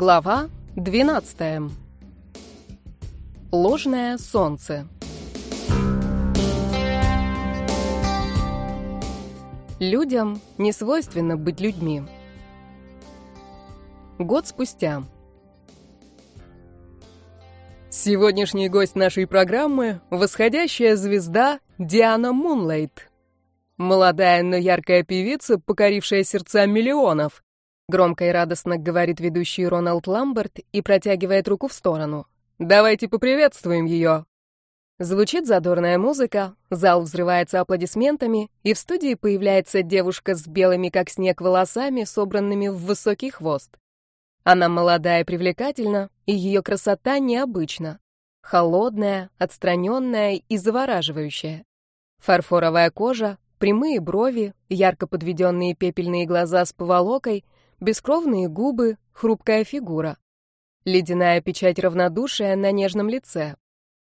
Глава 12. Ложное солнце. Людям не свойственно быть людьми. Год спустя. Сегодняшний гость нашей программы — восходящая звезда Диана Мунлайт. Молодая, но яркая певица, покорившая сердца миллионов. Громко и радостно говорит ведущий Роналд Ламберт и протягивает руку в сторону. «Давайте поприветствуем ее!» Звучит задорная музыка, зал взрывается аплодисментами, и в студии появляется девушка с белыми, как снег, волосами, собранными в высокий хвост. Она молодая и привлекательна, и ее красота необычна. Холодная, отстраненная и завораживающая. Фарфоровая кожа, прямые брови, ярко подведенные пепельные глаза с поволокой — бескровные губы, хрупкая фигура. Ледяная печать равнодушия на нежном лице.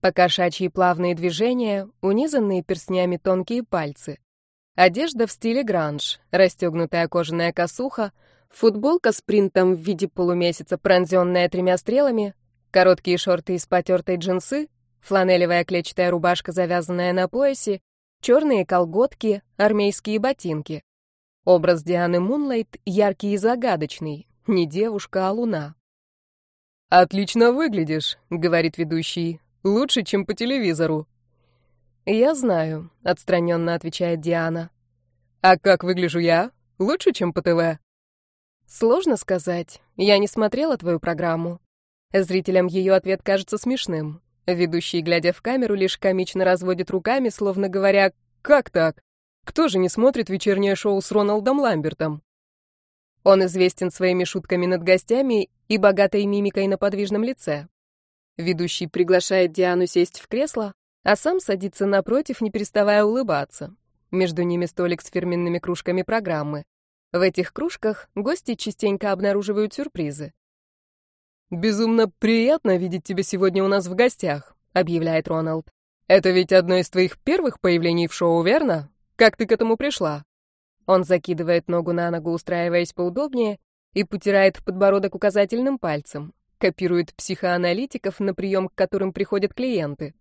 Покошачьи плавные движения, унизанные перстнями тонкие пальцы. Одежда в стиле гранж, расстегнутая кожаная косуха, футболка с принтом в виде полумесяца, пронзенная тремя стрелами, короткие шорты из потертой джинсы, фланелевая клетчатая рубашка, завязанная на поясе, черные колготки, армейские ботинки. Образ Дианы Мунлайт яркий и загадочный. Не девушка, а луна. «Отлично выглядишь», — говорит ведущий. «Лучше, чем по телевизору». «Я знаю», — отстраненно отвечает Диана. «А как выгляжу я? Лучше, чем по ТВ?» «Сложно сказать. Я не смотрела твою программу». Зрителям ее ответ кажется смешным. Ведущий, глядя в камеру, лишь комично разводит руками, словно говоря «Как так? Кто же не смотрит вечернее шоу с Роналдом Ламбертом? Он известен своими шутками над гостями и богатой мимикой на подвижном лице. Ведущий приглашает Диану сесть в кресло, а сам садится напротив, не переставая улыбаться. Между ними столик с фирменными кружками программы. В этих кружках гости частенько обнаруживают сюрпризы. «Безумно приятно видеть тебя сегодня у нас в гостях», — объявляет Роналд. «Это ведь одно из твоих первых появлений в шоу, верно? Как ты к этому пришла?» Он закидывает ногу на ногу, устраиваясь поудобнее, и потирает подбородок указательным пальцем, копирует психоаналитиков, на прием к которым приходят клиенты.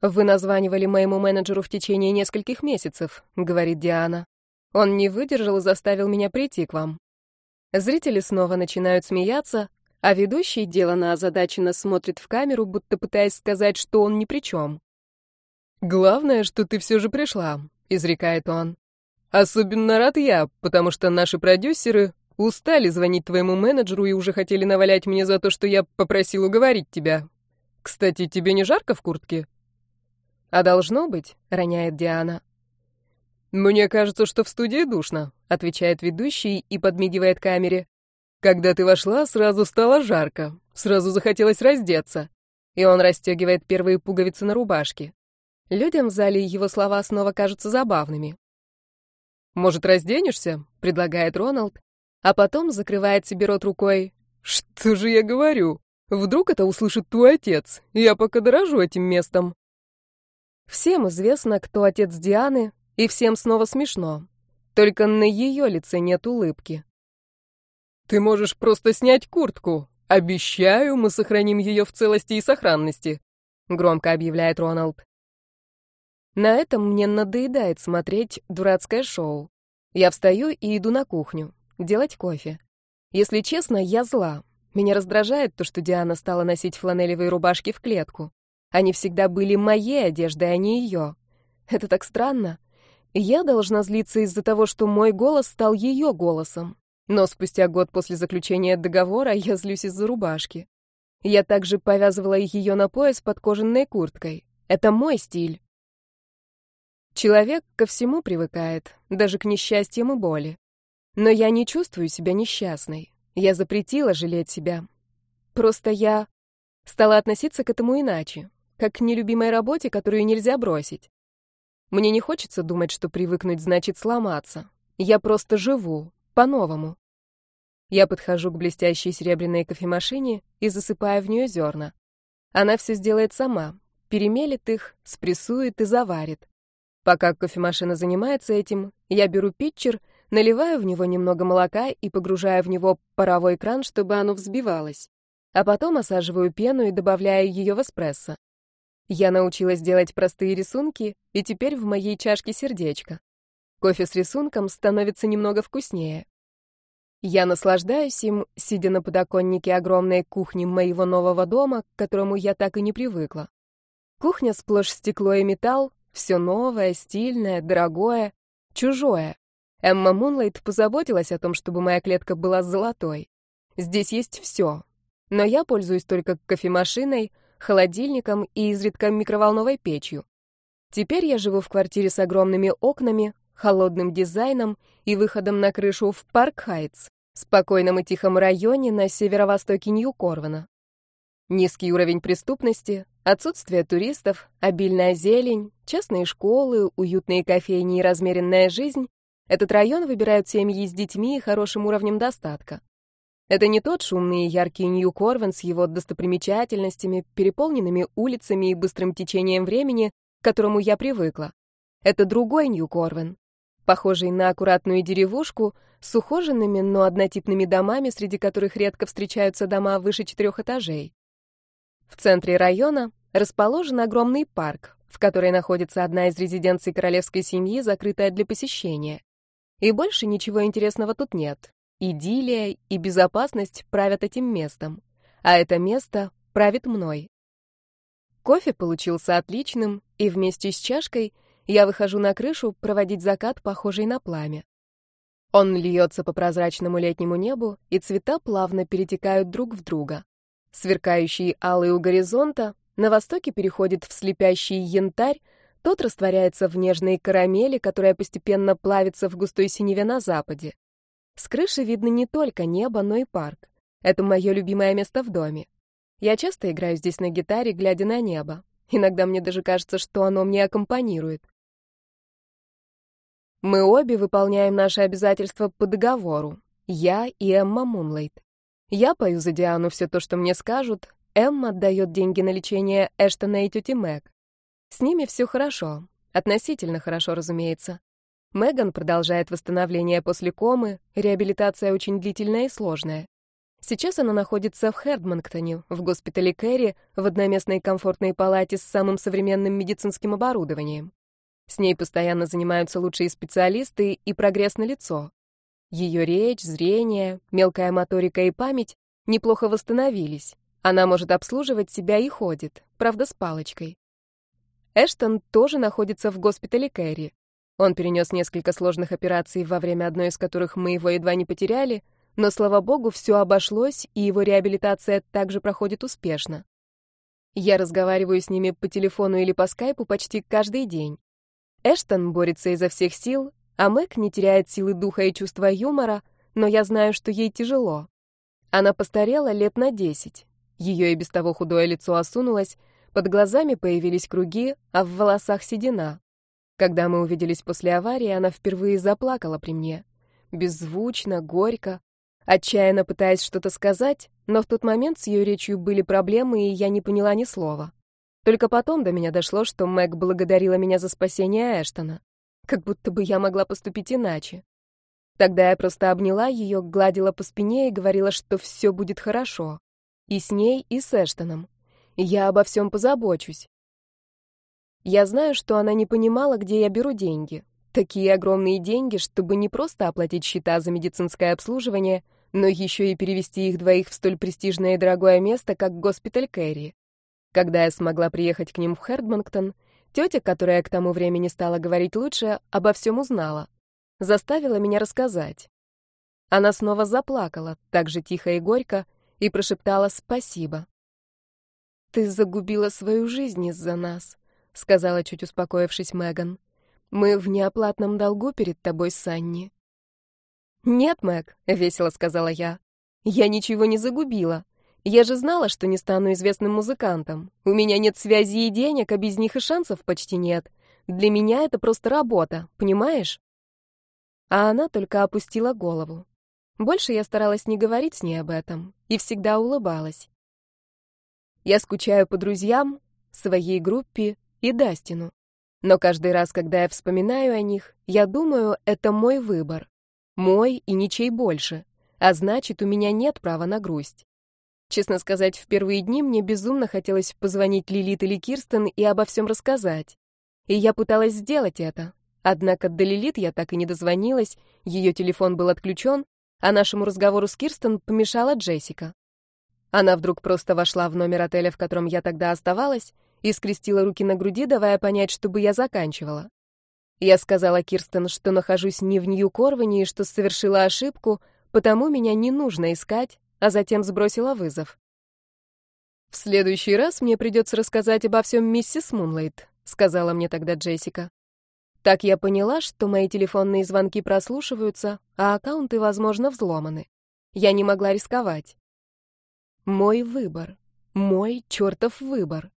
«Вы названивали моему менеджеру в течение нескольких месяцев», — говорит Диана. «Он не выдержал и заставил меня прийти к вам». Зрители снова начинают смеяться, а ведущий делано озадаченно смотрит в камеру, будто пытаясь сказать, что он ни при чем. «Главное, что ты все же пришла», — изрекает он. «Особенно рад я, потому что наши продюсеры устали звонить твоему менеджеру и уже хотели навалять мне за то, что я попросил уговорить тебя. Кстати, тебе не жарко в куртке?» «А должно быть», — роняет Диана. «Мне кажется, что в студии душно», — отвечает ведущий и подмигивает камере. «Когда ты вошла, сразу стало жарко, сразу захотелось раздеться». И он расстегивает первые пуговицы на рубашке. Людям в зале его слова снова кажутся забавными. «Может, разденешься?» — предлагает Роналд, а потом закрывает себе рот рукой. «Что же я говорю? Вдруг это услышит твой отец? Я пока дорожу этим местом». Всем известно, кто отец Дианы, и всем снова смешно. Только на ее лице нет улыбки. «Ты можешь просто снять куртку. Обещаю, мы сохраним ее в целости и сохранности», — громко объявляет Роналд. На этом мне надоедает смотреть дурацкое шоу. Я встаю и иду на кухню, делать кофе. Если честно, я зла. Меня раздражает то, что Диана стала носить фланелевые рубашки в клетку. Они всегда были моей одеждой, а не ее. Это так странно. Я должна злиться из-за того, что мой голос стал ее голосом. Но спустя год после заключения договора я злюсь из-за рубашки. Я также повязывала ее на пояс под кожаной курткой. Это мой стиль. Человек ко всему привыкает, даже к несчастьям и боли. Но я не чувствую себя несчастной. Я запретила жалеть себя. Просто я стала относиться к этому иначе, как к нелюбимой работе, которую нельзя бросить. Мне не хочется думать, что привыкнуть значит сломаться. Я просто живу, по-новому. Я подхожу к блестящей серебряной кофемашине и засыпаю в нее зерна. Она все сделает сама, перемелет их, спрессует и заварит. Пока кофемашина занимается этим, я беру питчер, наливаю в него немного молока и погружаю в него паровой кран, чтобы оно взбивалось. А потом осаживаю пену и добавляю ее в эспрессо. Я научилась делать простые рисунки, и теперь в моей чашке сердечко. Кофе с рисунком становится немного вкуснее. Я наслаждаюсь им, сидя на подоконнике огромной кухни моего нового дома, к которому я так и не привыкла. Кухня сплошь стекло и металл, все новое, стильное, дорогое, чужое. Эмма Мунлайт позаботилась о том, чтобы моя клетка была золотой. Здесь есть все. Но я пользуюсь только кофемашиной, холодильником и изредка микроволновой печью. Теперь я живу в квартире с огромными окнами, холодным дизайном и выходом на крышу в Парк-Хайтс, спокойном и тихом районе на северо-востоке Нью-Корвана. Низкий уровень преступности, отсутствие туристов, обильная зелень, частные школы, уютные кофейни и размеренная жизнь — этот район выбирают семьи с детьми и хорошим уровнем достатка. Это не тот шумный и яркий Нью-Корван с его достопримечательностями, переполненными улицами и быстрым течением времени, к которому я привыкла. Это другой Нью-Корван, похожий на аккуратную деревушку с ухоженными, но однотипными домами, среди которых редко встречаются дома выше четырех этажей. В центре района расположен огромный парк, в которой находится одна из резиденций королевской семьи, закрытая для посещения. И больше ничего интересного тут нет. Идиллия и безопасность правят этим местом, а это место правит мной. Кофе получился отличным, и вместе с чашкой — я выхожу на крышу проводить закат, похожий на пламя. Он льется по прозрачному летнему небу, и цвета плавно перетекают друг в друга. Сверкающий алый у горизонта на востоке переходит в слепящий янтарь, тот растворяется в нежной карамели, которая постепенно плавится в густой синеве на западе. С крыши видно не только небо, но и парк. Это мое любимое место в доме. Я часто играю здесь на гитаре, глядя на небо. Иногда мне даже кажется, что оно мне аккомпанирует. Мы обе выполняем наши обязательства по договору. Я и Эмма Мунлайт. Я пою за Диану все то, что мне скажут. Эмма отдает деньги на лечение Эштона и тети Мэг. С ними все хорошо. Относительно хорошо, разумеется. Меган продолжает восстановление после комы, реабилитация очень длительная и сложная. Сейчас она находится в Хердманктоне, в госпитале Кэрри, в одноместной комфортной палате с самым современным медицинским оборудованием. С ней постоянно занимаются лучшие специалисты, и прогресс налицо. Ее речь, зрение, мелкая моторика и память неплохо восстановились. Она может обслуживать себя и ходит, правда, с палочкой. Эштон тоже находится в госпитале Кэрри. Он перенес несколько сложных операций, во время одной из которых мы его едва не потеряли, но, слава богу, все обошлось, и его реабилитация также проходит успешно. Я разговариваю с ними по телефону или по скайпу почти каждый день. Эштон борется изо всех сил, а Мэг не теряет силы духа и чувства юмора, но я знаю, что ей тяжело. Она постарела лет на десять. Ее и без того худое лицо осунулось, под глазами появились круги, а в волосах седина. Когда мы увиделись после аварии, она впервые заплакала при мне. Беззвучно, горько, отчаянно пытаясь что-то сказать, но в тот момент с ее речью были проблемы, и я не поняла ни слова. Только потом до меня дошло, что Мэг благодарила меня за спасение Эштона. Как будто бы я могла поступить иначе. Тогда я просто обняла ее, гладила по спине и говорила, что все будет хорошо. И с ней, и с Эштоном. Я обо всем позабочусь. Я знаю, что она не понимала, где я беру деньги. Такие огромные деньги, чтобы не просто оплатить счета за медицинское обслуживание, но еще и перевести их двоих в столь престижное и дорогое место, как госпиталь Кэрри. Когда я смогла приехать к ним в Хердманктон, тетя, которая к тому времени стала говорить лучше, обо всем узнала. Заставила меня рассказать. Она снова заплакала, так же тихо и горько, и прошептала спасибо. «Ты загубила свою жизнь из-за нас», — сказала, чуть успокоившись Меган. «Мы в неоплатном долгу перед тобой, Санни». «Нет, Мэг», — весело сказала я. «Я ничего не загубила. Я же знала, что не стану известным музыкантом. У меня нет связи и денег, а без них и шансов почти нет. Для меня это просто работа, понимаешь? А она только опустила голову. Больше я старалась не говорить с ней об этом и всегда улыбалась. Я скучаю по друзьям, своей группе и Дастину. Но каждый раз, когда я вспоминаю о них, я думаю, это мой выбор. Мой и ничей больше. А значит, у меня нет права на грусть. Честно сказать, в первые дни мне безумно хотелось позвонить Лилит или Кирстен и обо всем рассказать. И я пыталась сделать это. Однако до Лилит я так и не дозвонилась, ее телефон был отключен, а нашему разговору с Кирстен помешала Джессика. Она вдруг просто вошла в номер отеля, в котором я тогда оставалась, и скрестила руки на груди, давая понять, чтобы я заканчивала. Я сказала Кирстен, что нахожусь не в Нью-Корване и что совершила ошибку, потому меня не нужно искать, а затем сбросила вызов. «В следующий раз мне придется рассказать обо всем миссис Мунлайт», — сказала мне тогда Джессика. Так я поняла, что мои телефонные звонки прослушиваются, а аккаунты, возможно, взломаны. Я не могла рисковать. Мой выбор. Мой чертов выбор.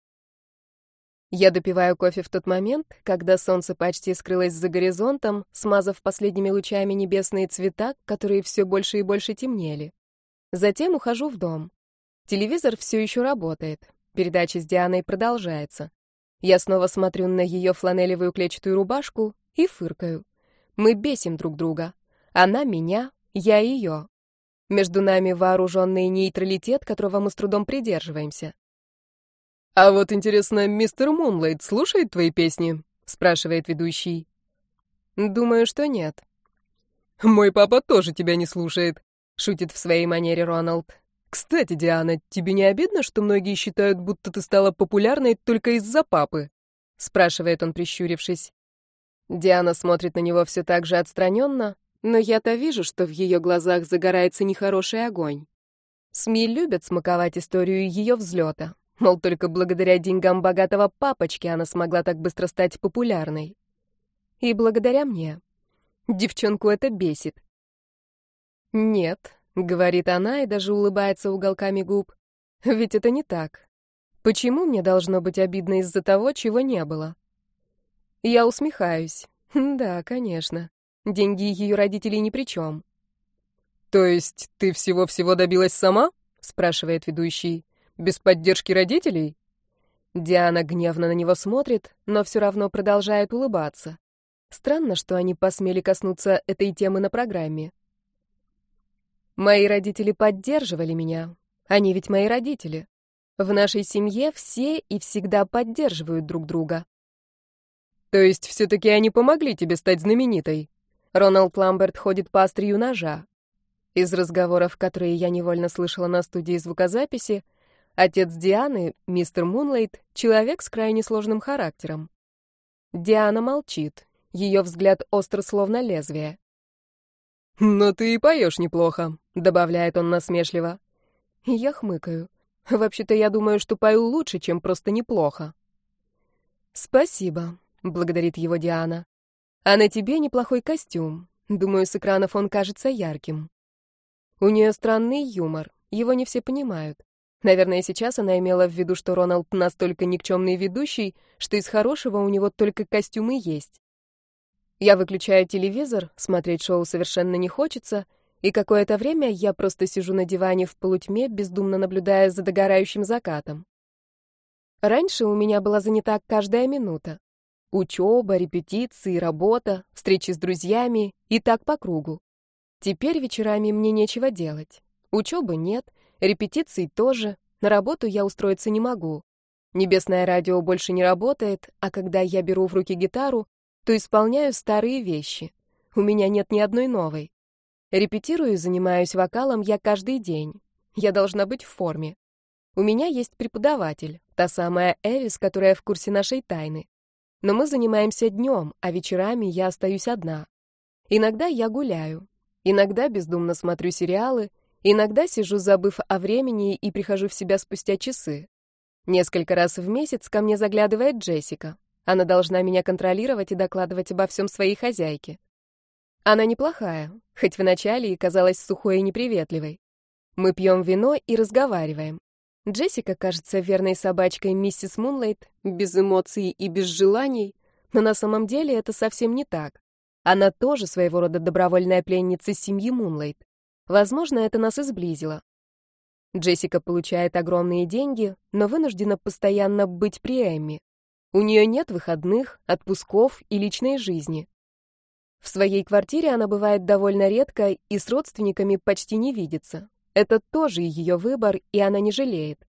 Я допиваю кофе в тот момент, когда солнце почти скрылось за горизонтом, смазав последними лучами небесные цвета, которые все больше и больше темнели. Затем ухожу в дом. Телевизор все еще работает. Передача с Дианой продолжается. Я снова смотрю на ее фланелевую клетчатую рубашку и фыркаю. Мы бесим друг друга. Она меня, я ее. Между нами вооруженный нейтралитет, которого мы с трудом придерживаемся. «А вот интересно, мистер Мунлайт слушает твои песни?» — спрашивает ведущий. «Думаю, что нет». «Мой папа тоже тебя не слушает», шутит в своей манере Роналд. Кстати, Диана, тебе не обидно, что многие считают, будто ты стала популярной только из-за папы? спрашивает он, прищурившись. Диана смотрит на него все так же отстраненно, но я-то вижу, что в ее глазах загорается нехороший огонь. СМИ любят смаковать историю ее взлета. Мол, только благодаря деньгам богатого папочки она смогла так быстро стать популярной. И благодаря мне. Девчонку это бесит. «Нет», — говорит она и даже улыбается уголками губ. «Ведь это не так. Почему мне должно быть обидно из-за того, чего не было?» Я усмехаюсь. «Да, конечно. Деньги ее родителей ни при чем». «То есть ты всего-всего добилась сама?» — спрашивает ведущий. «Без поддержки родителей?» Диана гневно на него смотрит, но все равно продолжает улыбаться. Странно, что они посмели коснуться этой темы на программе. Мои родители поддерживали меня. Они ведь мои родители. В нашей семье все и всегда поддерживают друг друга. То есть все-таки они помогли тебе стать знаменитой? Роналд Ламберт ходит по острию ножа. Из разговоров, которые я невольно слышала на студии звукозаписи, отец Дианы, мистер Мунлайт, человек с крайне сложным характером. Диана молчит, ее взгляд остр словно лезвие. «Но ты и поешь неплохо», — добавляет он насмешливо. Я хмыкаю. Вообще-то я думаю, что пою лучше, чем просто неплохо. «Спасибо», — благодарит его Диана. «А на тебе неплохой костюм. Думаю, с экранов он кажется ярким». У нее странный юмор, его не все понимают. Наверное, сейчас она имела в виду, что Роналд настолько никчемный ведущий, что из хорошего у него только костюмы есть. Я выключаю телевизор, смотреть шоу совершенно не хочется, и какое-то время я просто сижу на диване в полутьме, бездумно наблюдая за догорающим закатом. Раньше у меня была занята каждая минута. Учеба, репетиции, работа, встречи с друзьями и так по кругу. Теперь вечерами мне нечего делать. Учебы нет, репетиций тоже, на работу я устроиться не могу. Небесное радио больше не работает, а когда я беру в руки гитару, то исполняю старые вещи. У меня нет ни одной новой. Репетирую и занимаюсь вокалом я каждый день. Я должна быть в форме. У меня есть преподаватель, та самая Эвис, которая в курсе нашей тайны. Но мы занимаемся днем, а вечерами я остаюсь одна. Иногда я гуляю, иногда бездумно смотрю сериалы, иногда сижу, забыв о времени, и прихожу в себя спустя часы. Несколько раз в месяц ко мне заглядывает Джессика. Она должна меня контролировать и докладывать обо всем своей хозяйке. Она неплохая, хоть вначале и казалась сухой и неприветливой. Мы пьем вино и разговариваем. Джессика кажется верной собачкой миссис Мунлайт, без эмоций и без желаний, но на самом деле это совсем не так. Она тоже своего рода добровольная пленница семьи Мунлайт. Возможно, это нас и сблизило. Джессика получает огромные деньги, но вынуждена постоянно быть при Эмми. У нее нет выходных, отпусков и личной жизни. В своей квартире она бывает довольно редко и с родственниками почти не видится. Это тоже ее выбор, и она не жалеет.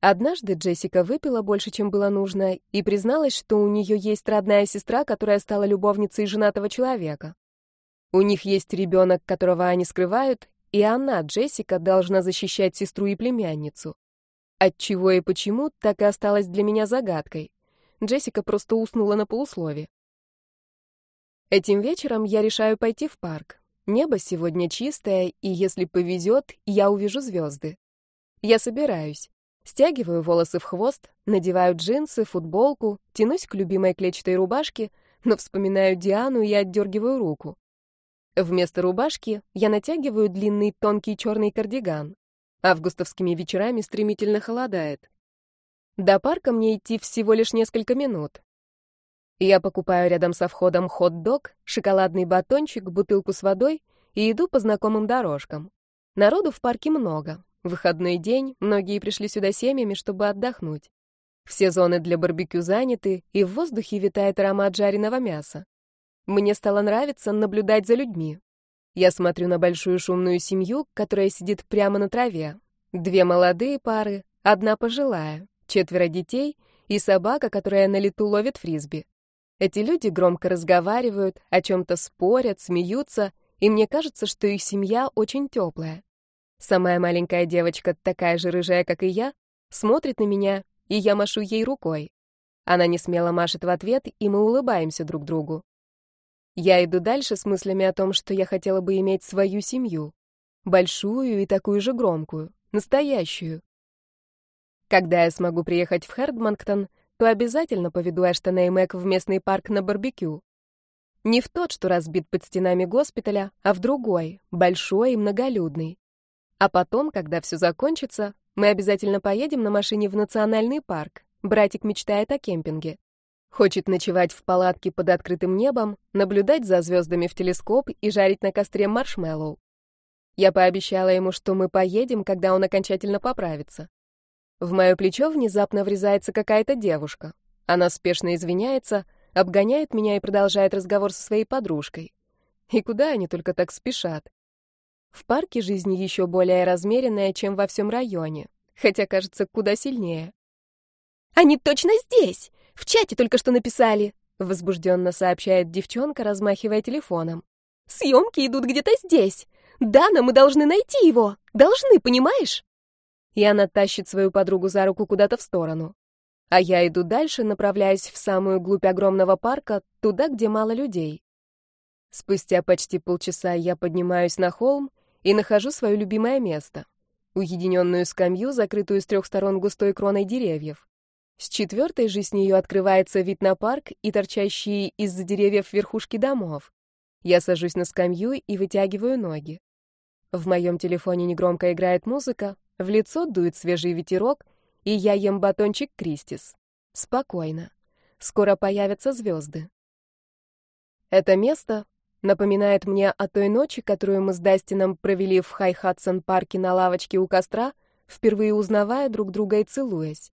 Однажды Джессика выпила больше, чем было нужно, и призналась, что у нее есть родная сестра, которая стала любовницей женатого человека. У них есть ребенок, которого они скрывают, и она, Джессика, должна защищать сестру и племянницу. От чего и почему, так и осталось для меня загадкой. Джессика просто уснула на полуслове. Этим вечером я решаю пойти в парк. Небо сегодня чистое, и если повезет, я увижу звезды. Я собираюсь. Стягиваю волосы в хвост, надеваю джинсы, футболку, тянусь к любимой клетчатой рубашке, но вспоминаю Диану и отдергиваю руку. Вместо рубашки я натягиваю длинный тонкий черный кардиган. Августовскими вечерами стремительно холодает. До парка мне идти всего лишь несколько минут. Я покупаю рядом со входом хот-дог, шоколадный батончик, бутылку с водой и иду по знакомым дорожкам. Народу в парке много. Выходной день, многие пришли сюда семьями, чтобы отдохнуть. Все зоны для барбекю заняты, и в воздухе витает аромат жареного мяса. Мне стало нравиться наблюдать за людьми. Я смотрю на большую шумную семью, которая сидит прямо на траве. Две молодые пары, одна пожилая, четверо детей и собака, которая на лету ловит фрисби. Эти люди громко разговаривают, о чем-то спорят, смеются, и мне кажется, что их семья очень теплая. Самая маленькая девочка, такая же рыжая, как и я, смотрит на меня, и я машу ей рукой. Она не смело машет в ответ, и мы улыбаемся друг другу. Я иду дальше с мыслями о том, что я хотела бы иметь свою семью. Большую и такую же громкую, настоящую. Когда я смогу приехать в Хердманктон, то обязательно поведу Эштона и Мэг в местный парк на барбекю. Не в тот, что разбит под стенами госпиталя, а в другой, большой и многолюдный. А потом, когда все закончится, мы обязательно поедем на машине в национальный парк. Братик мечтает о кемпинге. Хочет ночевать в палатке под открытым небом, наблюдать за звездами в телескоп и жарить на костре маршмеллоу. Я пообещала ему, что мы поедем, когда он окончательно поправится. В мое плечо внезапно врезается какая-то девушка. Она спешно извиняется, обгоняет меня и продолжает разговор со своей подружкой. И куда они только так спешат? В парке жизнь еще более размеренная, чем во всем районе, хотя, кажется, куда сильнее. «Они точно здесь! В чате только что написали!» — возбужденно сообщает девчонка, размахивая телефоном. «Съемки идут где-то здесь! Дана, мы должны найти его! Должны, понимаешь?» И она тащит свою подругу за руку куда-то в сторону. А я иду дальше, направляясь в самую глубь огромного парка, туда, где мало людей. Спустя почти полчаса я поднимаюсь на холм и нахожу свое любимое место — уединенную скамью, закрытую с трех сторон густой кроной деревьев. С четвертой же с нее открывается вид на парк и торчащие из-за деревьев верхушки домов. Я сажусь на скамью и вытягиваю ноги. В моем телефоне негромко играет музыка, в лицо дует свежий ветерок, и я ем батончик Кристис. Спокойно. Скоро появятся звезды. Это место напоминает мне о той ночи, которую мы с Дастином провели в Хай-Хадсон-парке на лавочке у костра, впервые узнавая друг друга и целуясь.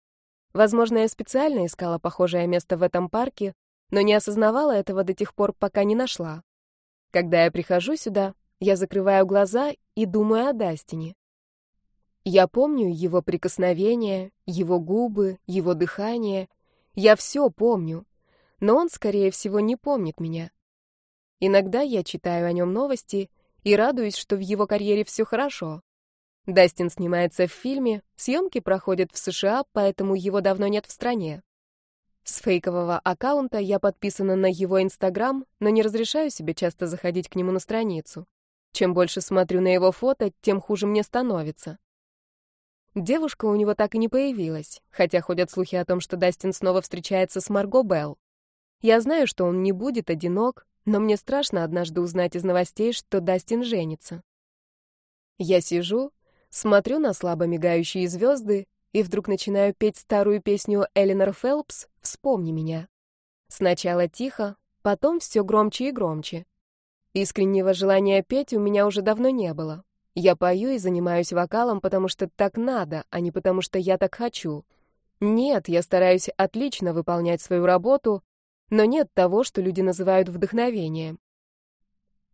Возможно, я специально искала похожее место в этом парке, но не осознавала этого до тех пор, пока не нашла. Когда я прихожу сюда, я закрываю глаза и думаю о Дастине. Я помню его прикосновения, его губы, его дыхание. Я все помню. Но он, скорее всего, не помнит меня. Иногда я читаю о нем новости и радуюсь, что в его карьере все хорошо. Дастин снимается в фильме, съемки проходят в США, поэтому его давно нет в стране. С фейкового аккаунта я подписана на его Инстаграм, но не разрешаю себе часто заходить к нему на страницу. Чем больше смотрю на его фото, тем хуже мне становится. Девушка у него так и не появилась, хотя ходят слухи о том, что Дастин снова встречается с Марго Белл. Я знаю, что он не будет одинок, но мне страшно однажды узнать из новостей, что Дастин женится. Я сижу, смотрю на слабо мигающие звезды и вдруг начинаю петь старую песню Эленор Фелпс «Вспомни меня». Сначала тихо, потом все громче и громче. Искреннего желания петь у меня уже давно не было. Я пою и занимаюсь вокалом, потому что так надо, а не потому что я так хочу. Нет, я стараюсь отлично выполнять свою работу, но нет того, что люди называют вдохновением.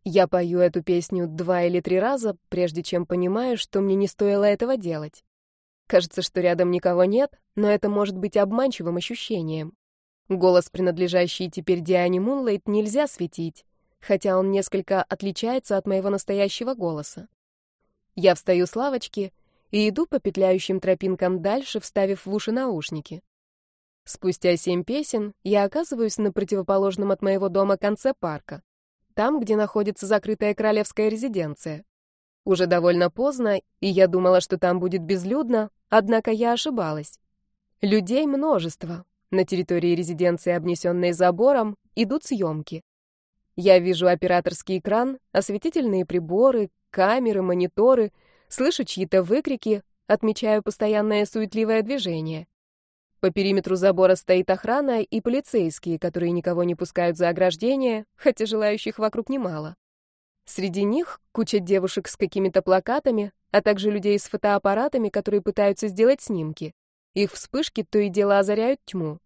Я пою эту песню два или три раза, прежде чем понимаю, что мне не стоило этого делать. Кажется, что рядом никого нет, но это может быть обманчивым ощущением. Голос, принадлежащий теперь Диане Мунлайт, нельзя светить, хотя он несколько отличается от моего настоящего голоса. Я встаю с лавочки и иду по петляющим тропинкам дальше, вставив в уши наушники. Спустя семь песен я оказываюсь на противоположном от моего дома конце парка, там, где находится закрытая королевская резиденция. Уже довольно поздно, и я думала, что там будет безлюдно, однако я ошибалась. Людей множество, на территории резиденции, обнесенной забором, идут съемки. Я вижу операторский экран, осветительные приборы, камеры, мониторы, слышу чьи-то выкрики, отмечаю постоянное суетливое движение. По периметру забора стоит охрана и полицейские, которые никого не пускают за ограждение, хотя желающих вокруг немало. Среди них куча девушек с какими-то плакатами, а также людей с фотоаппаратами, которые пытаются сделать снимки. Их вспышки то и дело озаряют тьму.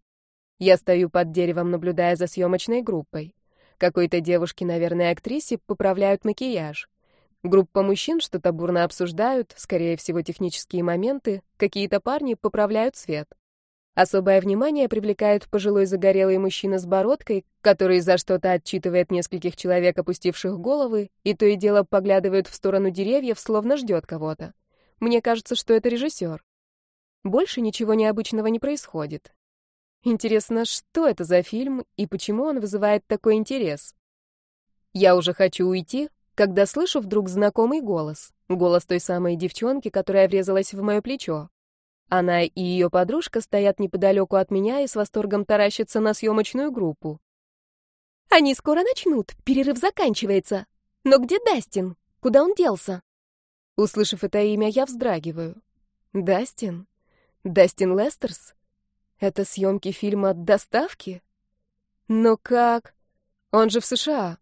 Я стою под деревом, наблюдая за съемочной группой. Какой-то девушке, наверное, актрисе, поправляют макияж. Группа мужчин что-то бурно обсуждают, скорее всего, технические моменты, какие-то парни поправляют свет. Особое внимание привлекает пожилой загорелый мужчина с бородкой, который за что-то отчитывает нескольких человек, опустивших головы, и то и дело поглядывает в сторону деревьев, словно ждет кого-то. Мне кажется, что это режиссер. Больше ничего необычного не происходит. Интересно, что это за фильм и почему он вызывает такой интерес? Я уже хочу уйти, когда слышу вдруг знакомый голос. Голос той самой девчонки, которая врезалась в мое плечо. Она и ее подружка стоят неподалеку от меня и с восторгом таращатся на съемочную группу. «Они скоро начнут, перерыв заканчивается. Но где Дастин? Куда он делся?» Услышав это имя, я вздрагиваю. «Дастин? Дастин Лестерс? Это съемки фильма «Доставки»? Но как? Он же в США.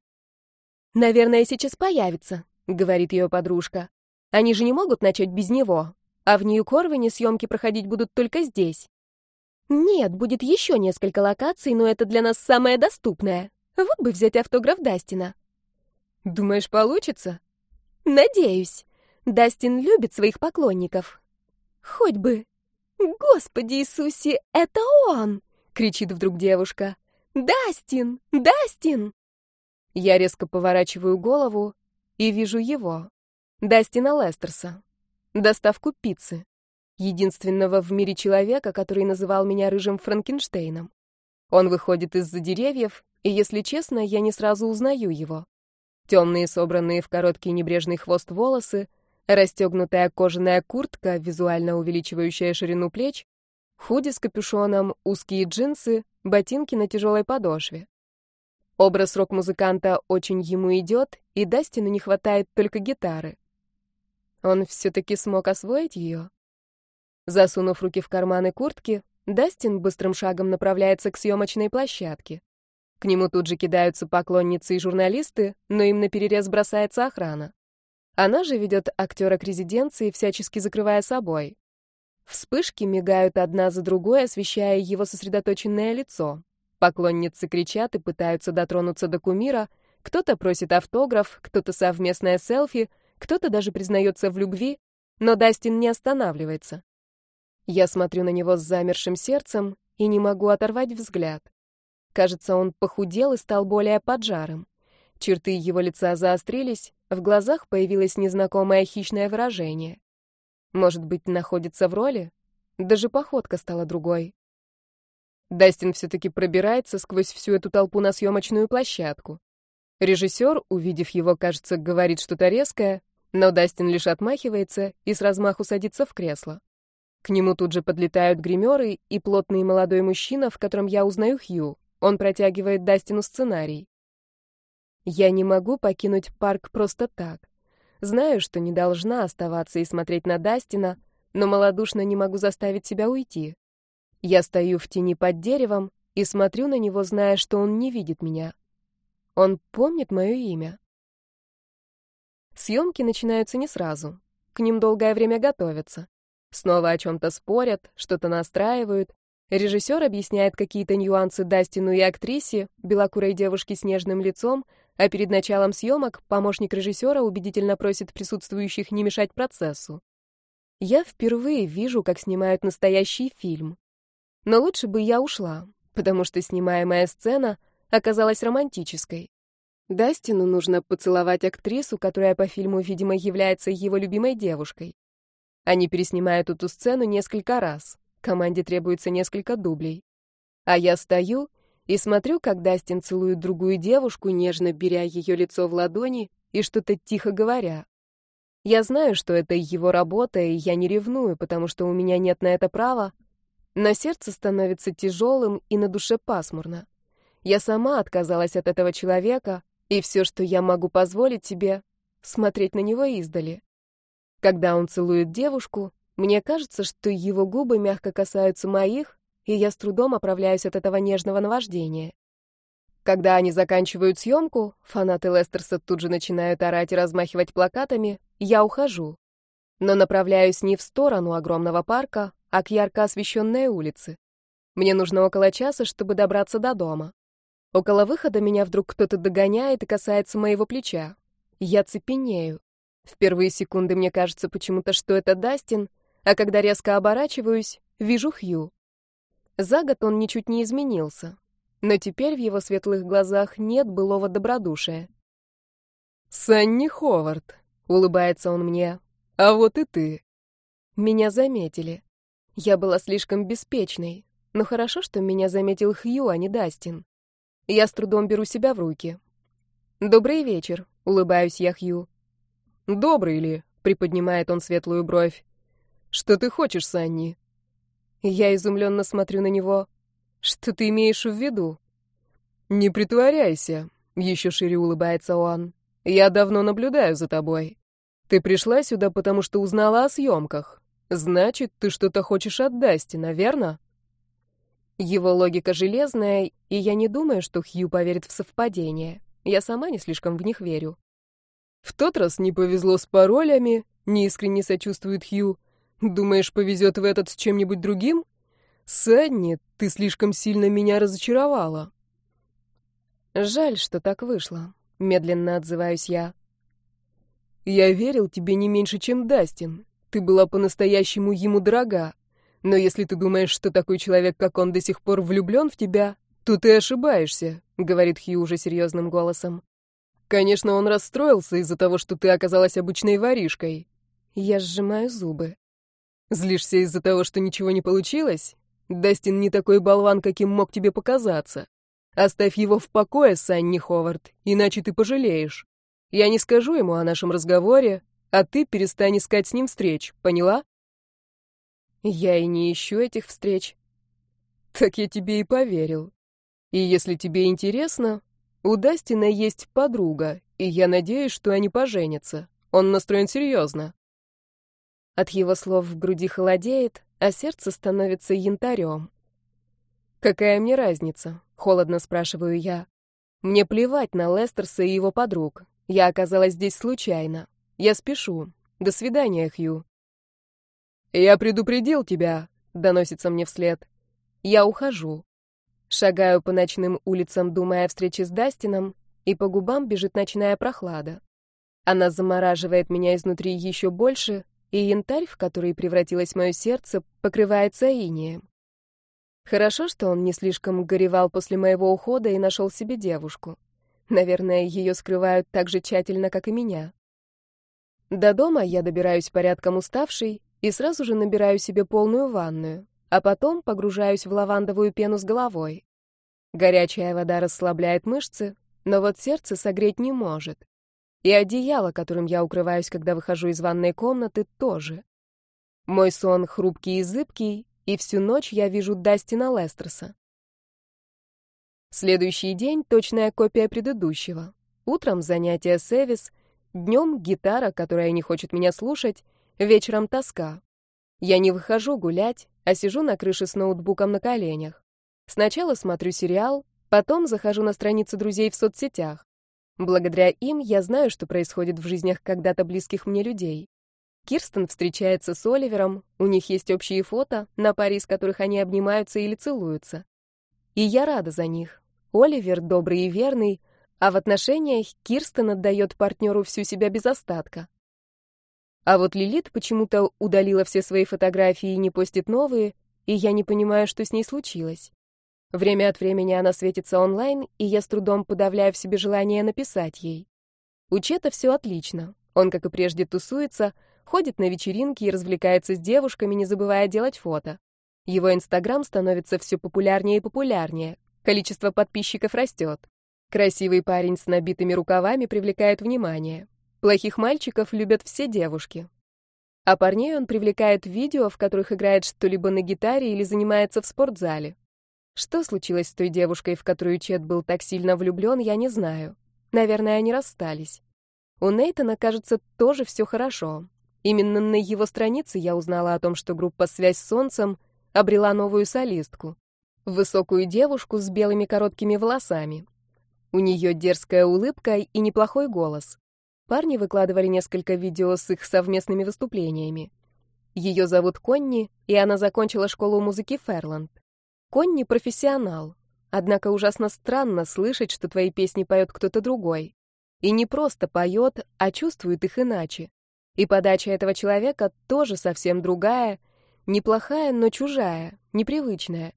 Наверное, сейчас появится, говорит ее подружка. Они же не могут начать без него. А в Нью-Корвине съемки проходить будут только здесь. Нет, будет еще несколько локаций, но это для нас самое доступное. Вот бы взять автограф Дастина. Думаешь, получится? Надеюсь. Дастин любит своих поклонников. Хоть бы. «Господи Иисусе, это он!» — кричит вдруг девушка. «Дастин! Дастин!» Я резко поворачиваю голову и вижу его, Дастина Лестерса, доставку пиццы, единственного в мире человека, который называл меня рыжим Франкенштейном. Он выходит из-за деревьев, и, если честно, я не сразу узнаю его. Темные, собранные в короткий небрежный хвост волосы — расстегнутая кожаная куртка, визуально увеличивающая ширину плеч, худи с капюшоном, узкие джинсы, ботинки на тяжелой подошве. Образ рок-музыканта очень ему идет, и Дастину не хватает только гитары. Он все-таки смог освоить ее. Засунув руки в карманы куртки, Дастин быстрым шагом направляется к съемочной площадке. К нему тут же кидаются поклонницы и журналисты, но им наперерез бросается охрана. Она же ведет актера к резиденции, всячески закрывая собой. Вспышки мигают одна за другой, освещая его сосредоточенное лицо. Поклонницы кричат и пытаются дотронуться до кумира, кто-то просит автограф, кто-то совместное селфи, кто-то даже признается в любви, но Дастин не останавливается. Я смотрю на него с замершим сердцем и не могу оторвать взгляд. Кажется, он похудел и стал более поджарым. Черты его лица заострились, в глазах появилось незнакомое хищное выражение. Может быть, находится в роли? Даже походка стала другой. Дастин все-таки пробирается сквозь всю эту толпу на съемочную площадку. Режиссер, увидев его, кажется, говорит что-то резкое, но Дастин лишь отмахивается и с размаху садится в кресло. К нему тут же подлетают гримеры и плотный молодой мужчина, в котором я узнаю Хью. Он протягивает Дастину сценарий. Я не могу покинуть парк просто так. Знаю, что не должна оставаться и смотреть на Дастина, но малодушно не могу заставить себя уйти. Я стою в тени под деревом и смотрю на него, зная, что он не видит меня. Он помнит мое имя. Съемки начинаются не сразу. К ним долгое время готовятся. Снова о чем-то спорят, что-то настраивают. Режиссер объясняет какие-то нюансы Дастину и актрисе, белокурой девушке с нежным лицом, а перед началом съемок помощник режиссера убедительно просит присутствующих не мешать процессу. Я впервые вижу, как снимают настоящий фильм. Но лучше бы я ушла, потому что снимаемая сцена оказалась романтической. Дастину нужно поцеловать актрису, которая по фильму, видимо, является его любимой девушкой. Они переснимают эту сцену несколько раз. Команде требуется несколько дублей. А я стою и смотрю, как Дастин целует другую девушку, нежно беря ее лицо в ладони и что-то тихо говоря. Я знаю, что это его работа, и я не ревную, потому что у меня нет на это права, но сердце становится тяжелым и на душе пасмурно. Я сама отказалась от этого человека, и все, что я могу позволить себе, смотреть на него издали. Когда он целует девушку, мне кажется, что его губы мягко касаются моих, и я с трудом оправляюсь от этого нежного наваждения. Когда они заканчивают съемку, фанаты Лестерса тут же начинают орать и размахивать плакатами, я ухожу. Но направляюсь не в сторону огромного парка, а к ярко освещенной улице. Мне нужно около часа, чтобы добраться до дома. Около выхода меня вдруг кто-то догоняет и касается моего плеча. Я цепенею. В первые секунды мне кажется почему-то, что это Дастин, а когда резко оборачиваюсь, вижу Хью. За год он ничуть не изменился, но теперь в его светлых глазах нет былого добродушия. «Санни Ховард», — улыбается он мне, — «а вот и ты». Меня заметили. Я была слишком беспечной, но хорошо, что меня заметил Хью, а не Дастин. Я с трудом беру себя в руки. «Добрый вечер», — улыбаюсь я Хью. «Добрый ли?» — приподнимает он светлую бровь. «Что ты хочешь, Санни?» Я изумленно смотрю на него. Что ты имеешь в виду? Не притворяйся, еще шире улыбается он. Я давно наблюдаю за тобой. Ты пришла сюда, потому что узнала о съемках. Значит, ты что-то хочешь от Дастина, верно? Его логика железная, и я не думаю, что Хью поверит в совпадение. Я сама не слишком в них верю. В тот раз не повезло с паролями, неискренне сочувствует Хью. Думаешь, повезет в этот с чем-нибудь другим? Санни, ты слишком сильно меня разочаровала. Жаль, что так вышло. Медленно отзываюсь я. Я верил тебе не меньше, чем Дастин. Ты была по-настоящему ему дорога. Но если ты думаешь, что такой человек, как он, до сих пор влюблен в тебя, то ты ошибаешься, говорит Хью уже серьезным голосом. Конечно, он расстроился из-за того, что ты оказалась обычной воришкой. Я сжимаю зубы. Злишься из-за того, что ничего не получилось? Дастин не такой болван, каким мог тебе показаться. Оставь его в покое, Санни Ховард, иначе ты пожалеешь. Я не скажу ему о нашем разговоре, а ты перестань искать с ним встреч, поняла? Я и не ищу этих встреч. Так я тебе и поверил. И если тебе интересно, у Дастина есть подруга, и я надеюсь, что они поженятся. Он настроен серьезно. От его слов в груди холодеет, а сердце становится янтарем. «Какая мне разница?» — холодно спрашиваю я. «Мне плевать на Лестерса и его подруг. Я оказалась здесь случайно. Я спешу. До свидания, Хью». «Я предупредил тебя», — доносится мне вслед. Я ухожу. Шагаю по ночным улицам, думая о встрече с Дастином, и по губам бежит ночная прохлада. Она замораживает меня изнутри еще больше, и янтарь, в который превратилось мое сердце, покрывается инеем. Хорошо, что он не слишком горевал после моего ухода и нашел себе девушку. Наверное, ее скрывают так же тщательно, как и меня. До дома я добираюсь порядком уставший и сразу же набираю себе полную ванную, а потом погружаюсь в лавандовую пену с головой. Горячая вода расслабляет мышцы, но вот сердце согреть не может. И одеяло, которым я укрываюсь, когда выхожу из ванной комнаты, тоже. Мой сон хрупкий и зыбкий, и всю ночь я вижу Дастина Лестерса. Следующий день — точная копия предыдущего. Утром занятия с Эвис, днем гитара, которая не хочет меня слушать, вечером тоска. Я не выхожу гулять, а сижу на крыше с ноутбуком на коленях. Сначала смотрю сериал, потом захожу на страницы друзей в соцсетях. Благодаря им я знаю, что происходит в жизнях когда-то близких мне людей. Кирстен встречается с Оливером, у них есть общие фото, на паре из которых они обнимаются или целуются. И я рада за них. Оливер добрый и верный, А в отношениях Кирстен отдает партнеру всю себя без остатка. А вот Лилит почему-то удалила все свои фотографии и не постит новые, и я не понимаю, что с ней случилось. Время от времени она светится онлайн, и я с трудом подавляю в себе желание написать ей. У Чета все отлично. Он, как и прежде, тусуется, ходит на вечеринки и развлекается с девушками, не забывая делать фото. Его Инстаграм становится все популярнее и популярнее. Количество подписчиков растет. Красивый парень с набитыми рукавами привлекает внимание. Плохих мальчиков любят все девушки. А парней он привлекает в видео, в которых играет что-либо на гитаре или занимается в спортзале. Что случилось с той девушкой, в которую Чет был так сильно влюблен, я не знаю. Наверное, они расстались. У Нейтана, кажется, тоже все хорошо. Именно на его странице я узнала о том, что группа «Связь с солнцем» обрела новую солистку. Высокую девушку с белыми короткими волосами. У нее дерзкая улыбка и неплохой голос. Парни выкладывали несколько видео с их совместными выступлениями. Ее зовут Конни, и она закончила школу музыки Ферланд. Конни — профессионал, однако ужасно странно слышать, что твои песни поет кто-то другой. И не просто поет, а чувствует их иначе. И подача этого человека тоже совсем другая, неплохая, но чужая, непривычная.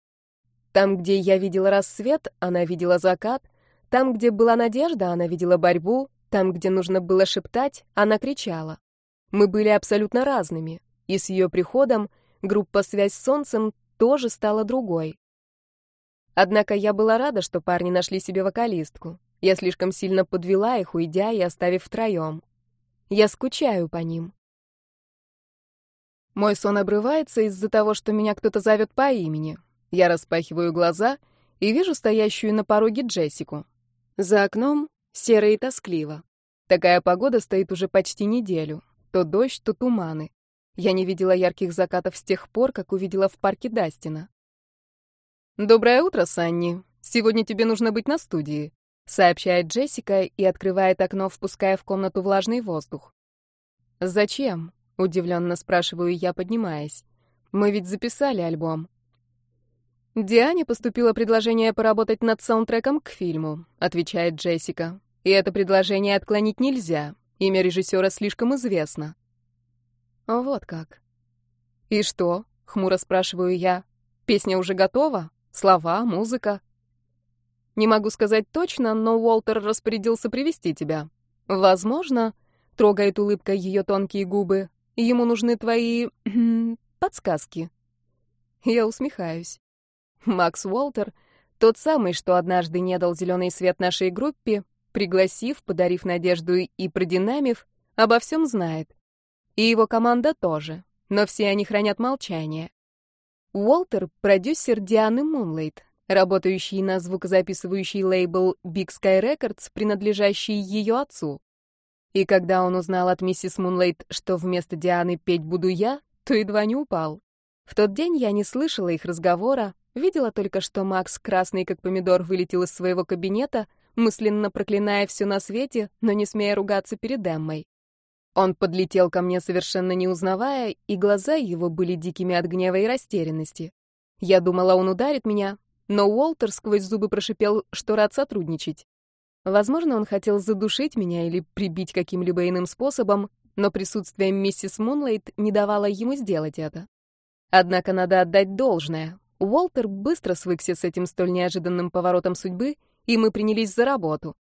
Там, где я видела рассвет, она видела закат, там, где была надежда, она видела борьбу, там, где нужно было шептать, она кричала. Мы были абсолютно разными, и с ее приходом группа «Связь с солнцем» тоже стала другой. Однако я была рада, что парни нашли себе вокалистку. Я слишком сильно подвела их, уйдя и оставив втроем. Я скучаю по ним. Мой сон обрывается из-за того, что меня кто-то зовет по имени. Я распахиваю глаза и вижу стоящую на пороге Джессику. За окном Серо и тоскливо. Такая погода стоит уже почти неделю. То дождь, то туманы. Я не видела ярких закатов с тех пор, как увидела в парке Дастина. «Доброе утро, Санни. Сегодня тебе нужно быть на студии», — сообщает Джессика и открывает окно, впуская в комнату влажный воздух. «Зачем?» — удивленно спрашиваю я, поднимаясь. «Мы ведь записали альбом». «Диане поступило предложение поработать над саундтреком к фильму», — отвечает Джессика. И это предложение отклонить нельзя. Имя режиссера слишком известно. Вот как. И что? Хмуро спрашиваю я. Песня уже готова? Слова, музыка? Не могу сказать точно, но Уолтер распорядился привести тебя. Возможно, трогает улыбкой ее тонкие губы, ему нужны твои подсказки. Я усмехаюсь. Макс Уолтер, тот самый, что однажды не дал зеленый свет нашей группе, пригласив, подарив надежду и продинамив, обо всем знает. И его команда тоже, но все они хранят молчание. Уолтер — продюсер Дианы Мунлейт, работающий на звукозаписывающий лейбл Big Sky Records, принадлежащий ее отцу. И когда он узнал от миссис Мунлейт, что вместо Дианы петь буду я, то едва не упал. В тот день я не слышала их разговора, видела только, что Макс, красный как помидор, вылетел из своего кабинета, мысленно проклиная все на свете, но не смея ругаться перед Эммой. Он подлетел ко мне совершенно не узнавая, и глаза его были дикими от гнева и растерянности. Я думала, он ударит меня, но Уолтер сквозь зубы прошипел, что рад сотрудничать. Возможно, он хотел задушить меня или прибить каким-либо иным способом, но присутствие миссис Мунлайт не давало ему сделать это. Однако надо отдать должное. Уолтер быстро свыкся с этим столь неожиданным поворотом судьбы и мы принялись за работу.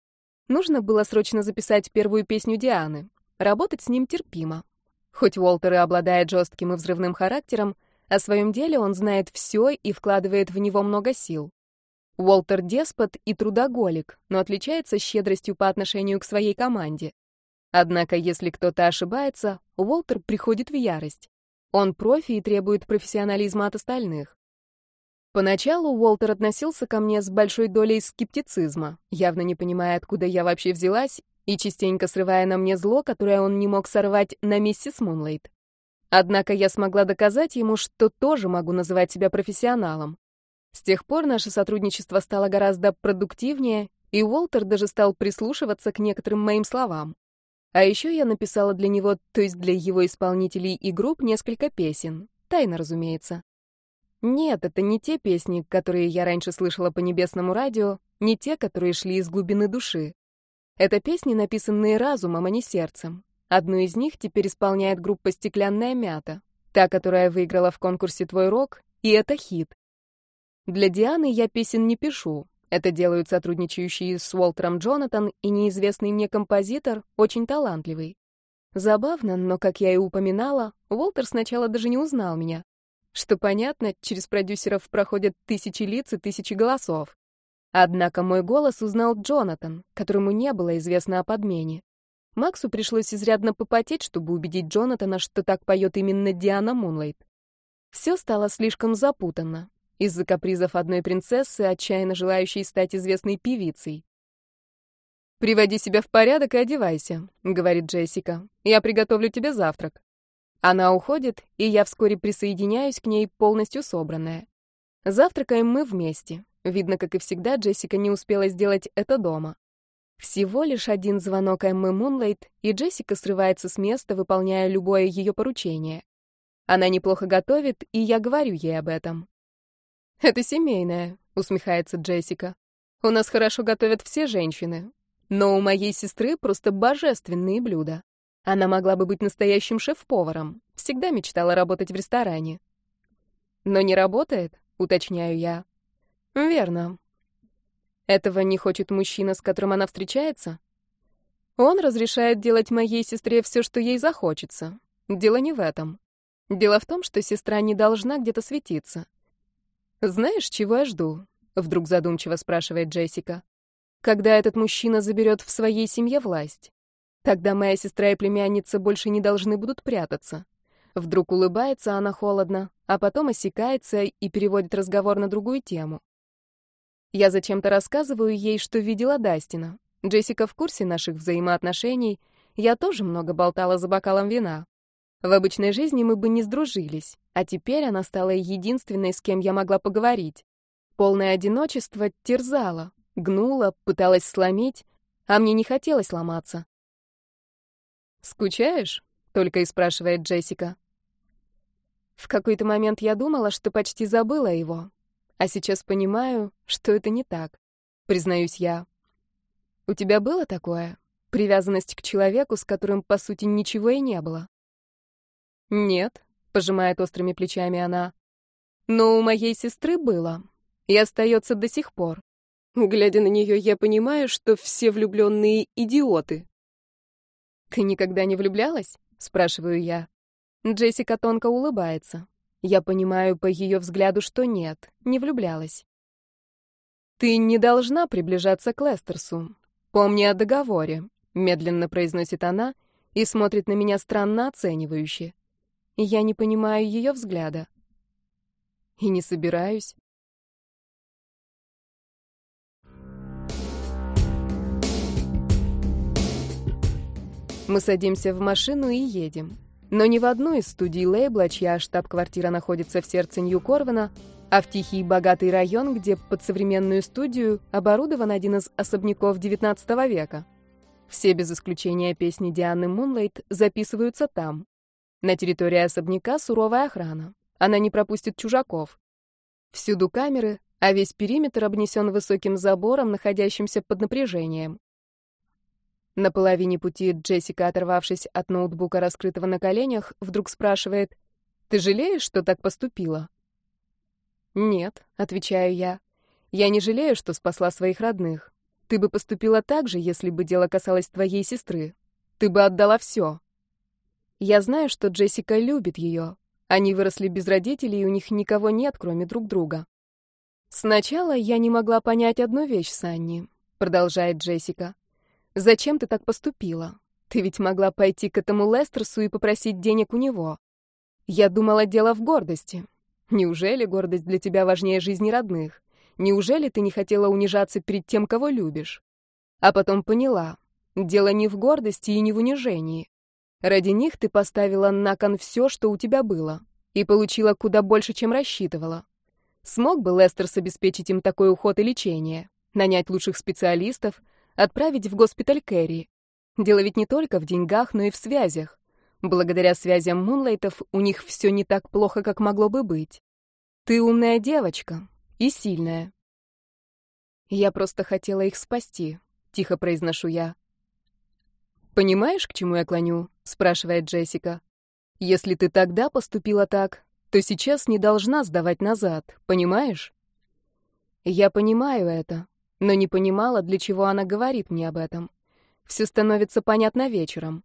Нужно было срочно записать первую песню Дианы. Работать с ним терпимо. Хоть Уолтер и обладает жестким и взрывным характером, о своем деле он знает все и вкладывает в него много сил. Уолтер деспот и трудоголик, но отличается щедростью по отношению к своей команде. Однако, если кто-то ошибается, Уолтер приходит в ярость. Он профи и требует профессионализма от остальных. Поначалу Уолтер относился ко мне с большой долей скептицизма, явно не понимая, откуда я вообще взялась, и частенько срывая на мне зло, которое он не мог сорвать на миссис Мунлайт. Однако я смогла доказать ему, что тоже могу называть себя профессионалом. С тех пор наше сотрудничество стало гораздо продуктивнее, и Уолтер даже стал прислушиваться к некоторым моим словам. А еще я написала для него, то есть для его исполнителей и групп, несколько песен. Тайно, разумеется. Нет, это не те песни, которые я раньше слышала по небесному радио, не те, которые шли из глубины души. Это песни, написанные разумом, а не сердцем. Одну из них теперь исполняет группа «Стеклянная мята», та, которая выиграла в конкурсе «Твой рок», и это хит. Для Дианы я песен не пишу. Это делают сотрудничающие с Уолтером Джонатан и неизвестный мне композитор, очень талантливый. Забавно, но, как я и упоминала, Уолтер сначала даже не узнал меня. Что понятно, через продюсеров проходят тысячи лиц и тысячи голосов. Однако мой голос узнал Джонатан, которому не было известно о подмене. Максу пришлось изрядно попотеть, чтобы убедить Джонатана, что так поет именно Диана Мунлайт. Все стало слишком запутанно. Из-за капризов одной принцессы, отчаянно желающей стать известной певицей. «Приводи себя в порядок и одевайся», — говорит Джессика. «Я приготовлю тебе завтрак». Она уходит, и я вскоре присоединяюсь к ней, полностью собранная. Завтракаем мы вместе. Видно, как и всегда, Джессика не успела сделать это дома. Всего лишь один звонок Эммы Мунлайт, и Джессика срывается с места, выполняя любое ее поручение. Она неплохо готовит, и я говорю ей об этом. «Это семейное», — усмехается Джессика. «У нас хорошо готовят все женщины, но у моей сестры просто божественные блюда. Она могла бы быть настоящим шеф-поваром, всегда мечтала работать в ресторане». «Но не работает», — уточняю я. «Верно. Этого не хочет мужчина, с которым она встречается? Он разрешает делать моей сестре все, что ей захочется. Дело не в этом. Дело в том, что сестра не должна где-то светиться. «Знаешь, чего я жду?» — вдруг задумчиво спрашивает Джессика. «Когда этот мужчина заберет в своей семье власть? Тогда моя сестра и племянница больше не должны будут прятаться». Вдруг улыбается она холодно, а потом осекается и переводит разговор на другую тему. Я зачем-то рассказываю ей, что видела Дастина. Джессика в курсе наших взаимоотношений. Я тоже много болтала за бокалом вина. В обычной жизни мы бы не сдружились, а теперь она стала единственной, с кем я могла поговорить. Полное одиночество терзало, гнуло, пыталась сломить, а мне не хотелось ломаться. «Скучаешь?» — только и спрашивает Джессика. В какой-то момент я думала, что почти забыла его, а сейчас понимаю, что это не так. Признаюсь я. У тебя было такое? Привязанность к человеку, с которым, по сути, ничего и не было? Нет, пожимает острыми плечами она. Но у моей сестры было. И остается до сих пор. Глядя на нее, я понимаю, что все влюбленные идиоты. Ты никогда не влюблялась? Спрашиваю я. Джессика тонко улыбается. Я понимаю по ее взгляду, что нет, не влюблялась. «Ты не должна приближаться к Лестерсу. Помни о договоре», — медленно произносит она и смотрит на меня странно оценивающе. Я не понимаю ее взгляда. И не собираюсь. Мы садимся в машину и едем. Но не в одной из студий лейбла, чья штаб-квартира находится в сердце Нью-Корвена, а в тихий богатый район, где под современную студию оборудован один из особняков XIX века. Все без исключения песни Дианы Мунлайт записываются там. На территории особняка суровая охрана. Она не пропустит чужаков. Всюду камеры, а весь периметр обнесен высоким забором, находящимся под напряжением. На половине пути Джессика, оторвавшись от ноутбука, раскрытого на коленях, вдруг спрашивает, «Ты жалеешь, что так поступила?» «Нет», — отвечаю я. «Я не жалею, что спасла своих родных. Ты бы поступила так же, если бы дело касалось твоей сестры. Ты бы отдала все». Я знаю, что Джессика любит ее. Они выросли без родителей, и у них никого нет, кроме друг друга. «Сначала я не могла понять одну вещь, Санни», — продолжает Джессика. Зачем ты так поступила? Ты ведь могла пойти к этому Лестерсу и попросить денег у него. Я думала, дело в гордости. Неужели гордость для тебя важнее жизни родных? Неужели ты не хотела унижаться перед тем, кого любишь? А потом поняла, дело не в гордости и не в унижении. Ради них ты поставила на кон все, что у тебя было, и получила куда больше, чем рассчитывала. Смог бы Лестерс обеспечить им такой уход и лечение, нанять лучших специалистов, отправить в госпиталь Кэрри. Дело ведь не только в деньгах, но и в связях. Благодаря связям Мунлайтов у них все не так плохо, как могло бы быть. Ты умная девочка и сильная. Я просто хотела их спасти, тихо произношу я. «Понимаешь, к чему я клоню?» — спрашивает Джессика. «Если ты тогда поступила так, то сейчас не должна сдавать назад, понимаешь?» Я понимаю это, но не понимала, для чего она говорит мне об этом. Все становится понятно вечером.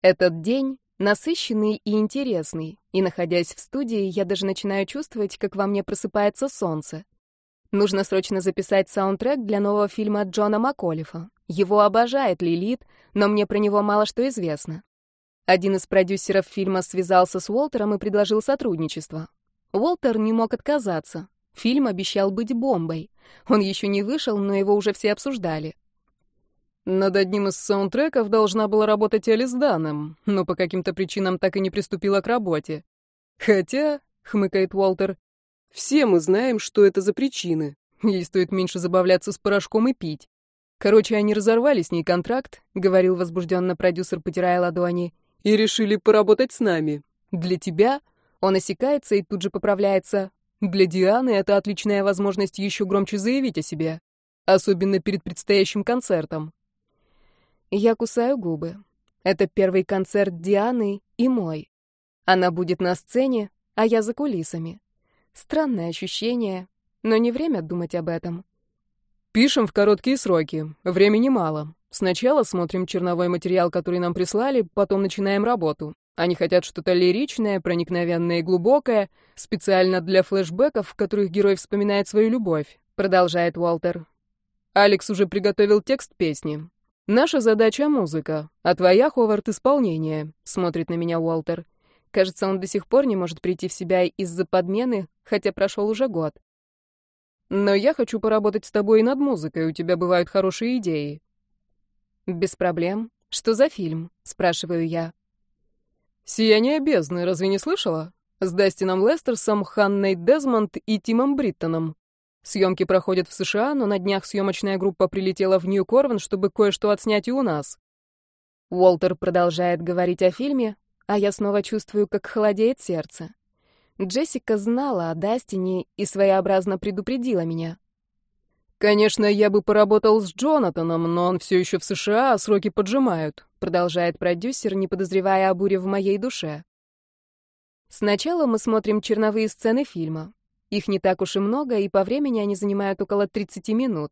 Этот день насыщенный и интересный, и, находясь в студии, я даже начинаю чувствовать, как во мне просыпается солнце. Нужно срочно записать саундтрек для нового фильма Джона Маколифа. Его обожает Лилит, но мне про него мало что известно. Один из продюсеров фильма связался с Уолтером и предложил сотрудничество. Уолтер не мог отказаться. Фильм обещал быть бомбой. Он еще не вышел, но его уже все обсуждали. Над одним из саундтреков должна была работать Элис Данным, но по каким-то причинам так и не приступила к работе. Хотя, хмыкает Уолтер, все мы знаем, что это за причины. Ей стоит меньше забавляться с порошком и пить. Короче, они разорвали с ней контракт, говорил возбужденно продюсер, потирая ладони, и решили поработать с нами. Для тебя он осекается и тут же поправляется. Для Дианы это отличная возможность еще громче заявить о себе, особенно перед предстоящим концертом. Я кусаю губы. Это первый концерт Дианы и мой. Она будет на сцене, а я за кулисами. Странное ощущение, но не время думать об этом. Пишем в короткие сроки. Времени мало. Сначала смотрим черновой материал, который нам прислали, потом начинаем работу. Они хотят что-то лиричное, проникновенное и глубокое, специально для флешбеков, в которых герой вспоминает свою любовь, продолжает Уолтер. Алекс уже приготовил текст песни. Наша задача — музыка, а твоя, Ховард, — исполнение, смотрит на меня Уолтер. Кажется, он до сих пор не может прийти в себя из-за подмены, хотя прошел уже год. Но я хочу поработать с тобой и над музыкой, у тебя бывают хорошие идеи. Без проблем. Что за фильм? Спрашиваю я. «Сияние бездны», разве не слышала? С Дастином Лестерсом, Ханной Дезмонд и Тимом Бриттоном. Съемки проходят в США, но на днях съемочная группа прилетела в Нью-Корвен, чтобы кое-что отснять и у нас. Уолтер продолжает говорить о фильме, а я снова чувствую, как холодеет сердце. Джессика знала о Дастине и своеобразно предупредила меня. «Конечно, я бы поработал с Джонатаном, но он все еще в США, а сроки поджимают», продолжает продюсер, не подозревая о буре в моей душе. Сначала мы смотрим черновые сцены фильма. Их не так уж и много, и по времени они занимают около 30 минут.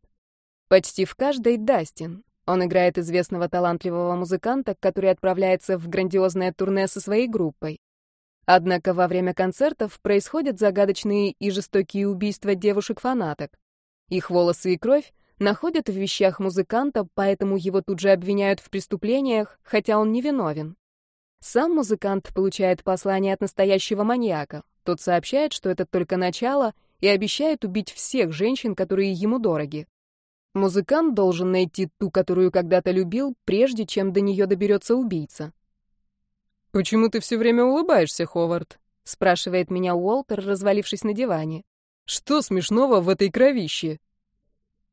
Почти в каждой Дастин. Он играет известного талантливого музыканта, который отправляется в грандиозное турне со своей группой. Однако во время концертов происходят загадочные и жестокие убийства девушек-фанаток. Их волосы и кровь находят в вещах музыканта, поэтому его тут же обвиняют в преступлениях, хотя он не виновен. Сам музыкант получает послание от настоящего маньяка. Тот сообщает, что это только начало, и обещает убить всех женщин, которые ему дороги. Музыкант должен найти ту, которую когда-то любил, прежде чем до нее доберется убийца. «Почему ты все время улыбаешься, Ховард?» — спрашивает меня Уолтер, развалившись на диване. «Что смешного в этой кровище?»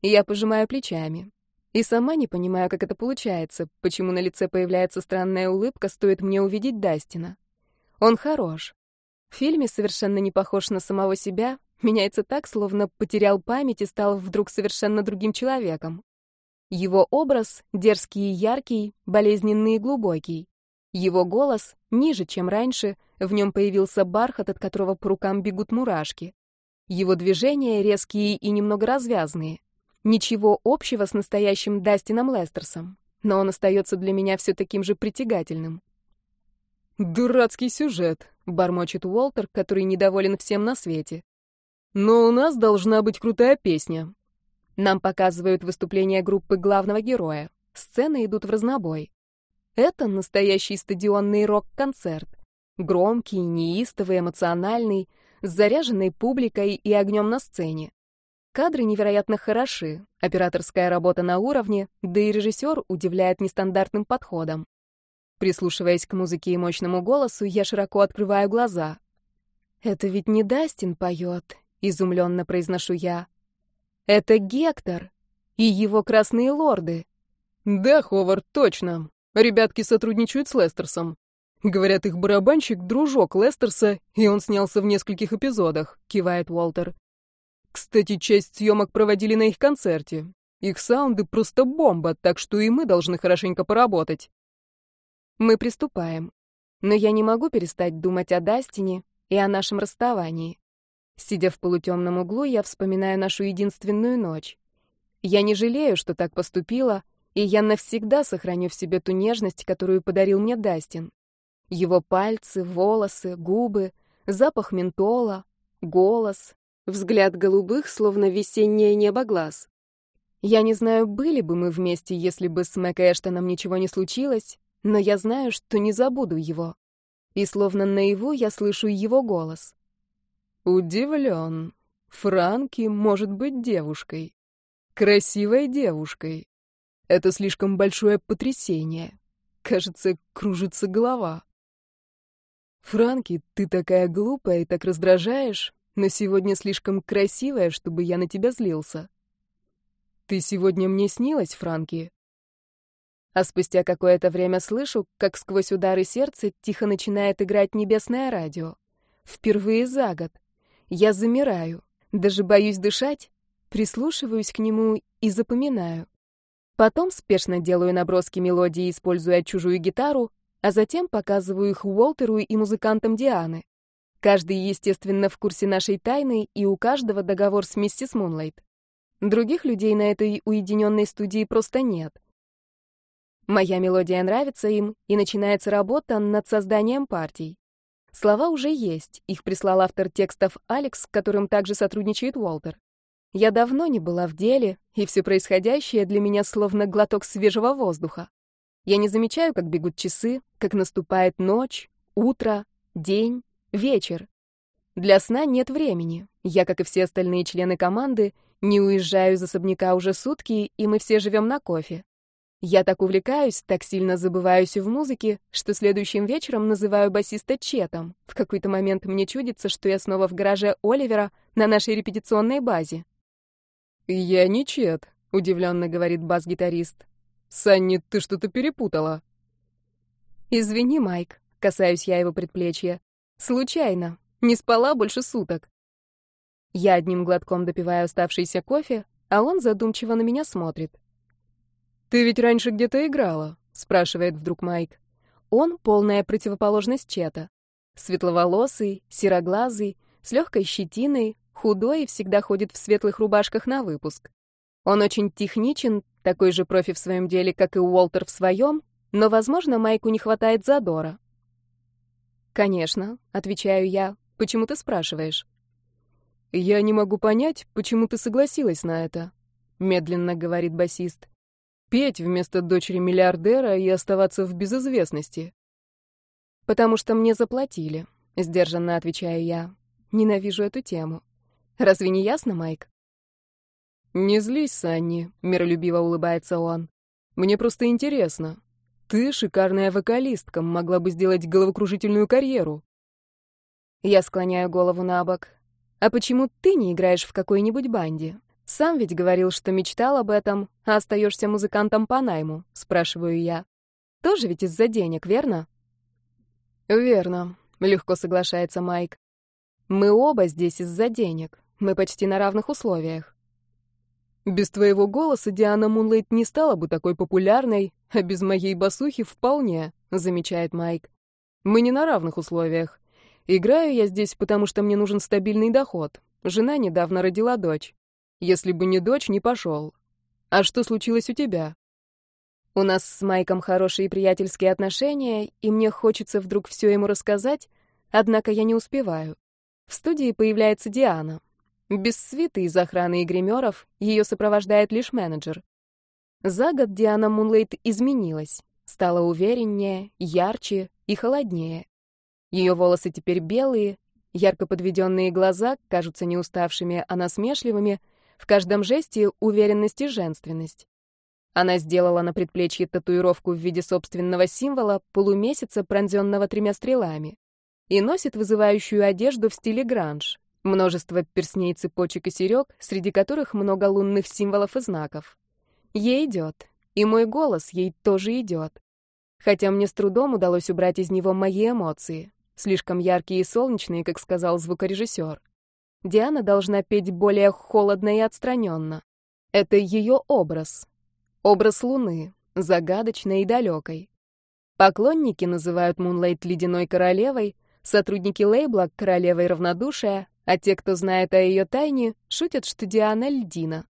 Я пожимаю плечами. И сама не понимаю, как это получается, почему на лице появляется странная улыбка, стоит мне увидеть Дастина. Он хорош, в фильме совершенно не похож на самого себя, меняется так, словно потерял память и стал вдруг совершенно другим человеком. Его образ дерзкий и яркий, болезненный и глубокий. Его голос ниже, чем раньше, в нем появился бархат, от которого по рукам бегут мурашки. Его движения резкие и немного развязные. Ничего общего с настоящим Дастином Лестерсом, но он остается для меня все таким же притягательным. «Дурацкий сюжет», — бормочет Уолтер, который недоволен всем на свете. «Но у нас должна быть крутая песня». Нам показывают выступление группы главного героя. Сцены идут в разнобой. Это настоящий стадионный рок-концерт. Громкий, неистовый, эмоциональный, с заряженной публикой и огнем на сцене. Кадры невероятно хороши, операторская работа на уровне, да и режиссер удивляет нестандартным подходом. Прислушиваясь к музыке и мощному голосу, я широко открываю глаза. «Это ведь не Дастин поет», — изумленно произношу я. «Это Гектор и его красные лорды». «Да, Ховард, точно. Ребятки сотрудничают с Лестерсом. Говорят, их барабанщик — дружок Лестерса, и он снялся в нескольких эпизодах», — кивает Уолтер. «Кстати, часть съемок проводили на их концерте. Их саунды просто бомба, так что и мы должны хорошенько поработать». Мы приступаем. Но я не могу перестать думать о Дастине и о нашем расставании. Сидя в полутемном углу, я вспоминаю нашу единственную ночь. Я не жалею, что так поступила, и я навсегда сохраню в себе ту нежность, которую подарил мне Дастин. Его пальцы, волосы, губы, запах ментола, голос, взгляд голубых, словно весеннее небо глаз. Я не знаю, были бы мы вместе, если бы с Мэг Эштоном ничего не случилось, но я знаю, что не забуду его. И словно наяву я слышу его голос. Удивлен. Франки может быть девушкой. Красивой девушкой. Это слишком большое потрясение. Кажется, кружится голова. Франки, ты такая глупая и так раздражаешь, но сегодня слишком красивая, чтобы я на тебя злился. Ты сегодня мне снилась, Франки? А спустя какое-то время слышу, как сквозь удары сердца тихо начинает играть небесное радио. Впервые за год. Я замираю, даже боюсь дышать, прислушиваюсь к нему и запоминаю. Потом спешно делаю наброски мелодии, используя чужую гитару, а затем показываю их Уолтеру и музыкантам Дианы. Каждый, естественно, в курсе нашей тайны, и у каждого договор с миссис Мунлайт. Других людей на этой уединенной студии просто нет. Моя мелодия нравится им, и начинается работа над созданием партий. Слова уже есть, их прислал автор текстов Алекс, с которым также сотрудничает Уолтер. Я давно не была в деле, и все происходящее для меня словно глоток свежего воздуха. Я не замечаю, как бегут часы, как наступает ночь, утро, день, вечер. Для сна нет времени. Я, как и все остальные члены команды, не уезжаю из особняка уже сутки, и мы все живем на кофе. Я так увлекаюсь, так сильно забываюсь в музыке, что следующим вечером называю басиста Четом. В какой-то момент мне чудится, что я снова в гараже Оливера на нашей репетиционной базе. «Я не Чет», — удивленно говорит бас-гитарист. «Санни, ты что-то перепутала». «Извини, Майк», — касаюсь я его предплечья. «Случайно. Не спала больше суток». Я одним глотком допиваю оставшийся кофе, а он задумчиво на меня смотрит. «Ты ведь раньше где-то играла?» — спрашивает вдруг Майк. Он — полная противоположность Чета. Светловолосый, сероглазый, с легкой щетиной, худой и всегда ходит в светлых рубашках на выпуск. Он очень техничен, такой же профи в своем деле, как и Уолтер в своем, но, возможно, Майку не хватает задора. «Конечно», — отвечаю я. «Почему ты спрашиваешь?» «Я не могу понять, почему ты согласилась на это», — медленно говорит басист петь вместо дочери миллиардера и оставаться в безызвестности? Потому что мне заплатили, сдержанно отвечаю я. Ненавижу эту тему. Разве не ясно, Майк? Не злись, Санни, миролюбиво улыбается он. Мне просто интересно. Ты шикарная вокалистка, могла бы сделать головокружительную карьеру. Я склоняю голову на бок. А почему ты не играешь в какой-нибудь банде? Сам ведь говорил, что мечтал об этом, а остаешься музыкантом по найму, спрашиваю я. Тоже ведь из-за денег, верно? Верно, легко соглашается Майк. Мы оба здесь из-за денег. Мы почти на равных условиях. Без твоего голоса Диана Мунлейт не стала бы такой популярной, а без моей басухи вполне, замечает Майк. Мы не на равных условиях. Играю я здесь, потому что мне нужен стабильный доход. Жена недавно родила дочь. Если бы не дочь, не пошел. А что случилось у тебя? У нас с Майком хорошие приятельские отношения, и мне хочется вдруг все ему рассказать, однако я не успеваю. В студии появляется Диана. Без свиты из охраны и гримеров ее сопровождает лишь менеджер. За год Диана Мунлейт изменилась, стала увереннее, ярче и холоднее. Ее волосы теперь белые, ярко подведенные глаза кажутся не уставшими, а насмешливыми, в каждом жесте уверенность и женственность. Она сделала на предплечье татуировку в виде собственного символа полумесяца, пронзенного тремя стрелами, и носит вызывающую одежду в стиле гранж. Множество персней, цепочек и серег, среди которых много лунных символов и знаков. Ей идет, и мой голос ей тоже идет. Хотя мне с трудом удалось убрать из него мои эмоции, слишком яркие и солнечные, как сказал звукорежиссер. Диана должна петь более холодно и отстраненно. Это ее образ. Образ Луны, загадочной и далекой. Поклонники называют Мунлайт ледяной королевой, сотрудники лейбла — королевой равнодушия, а те, кто знает о ее тайне, шутят, что Диана — льдина.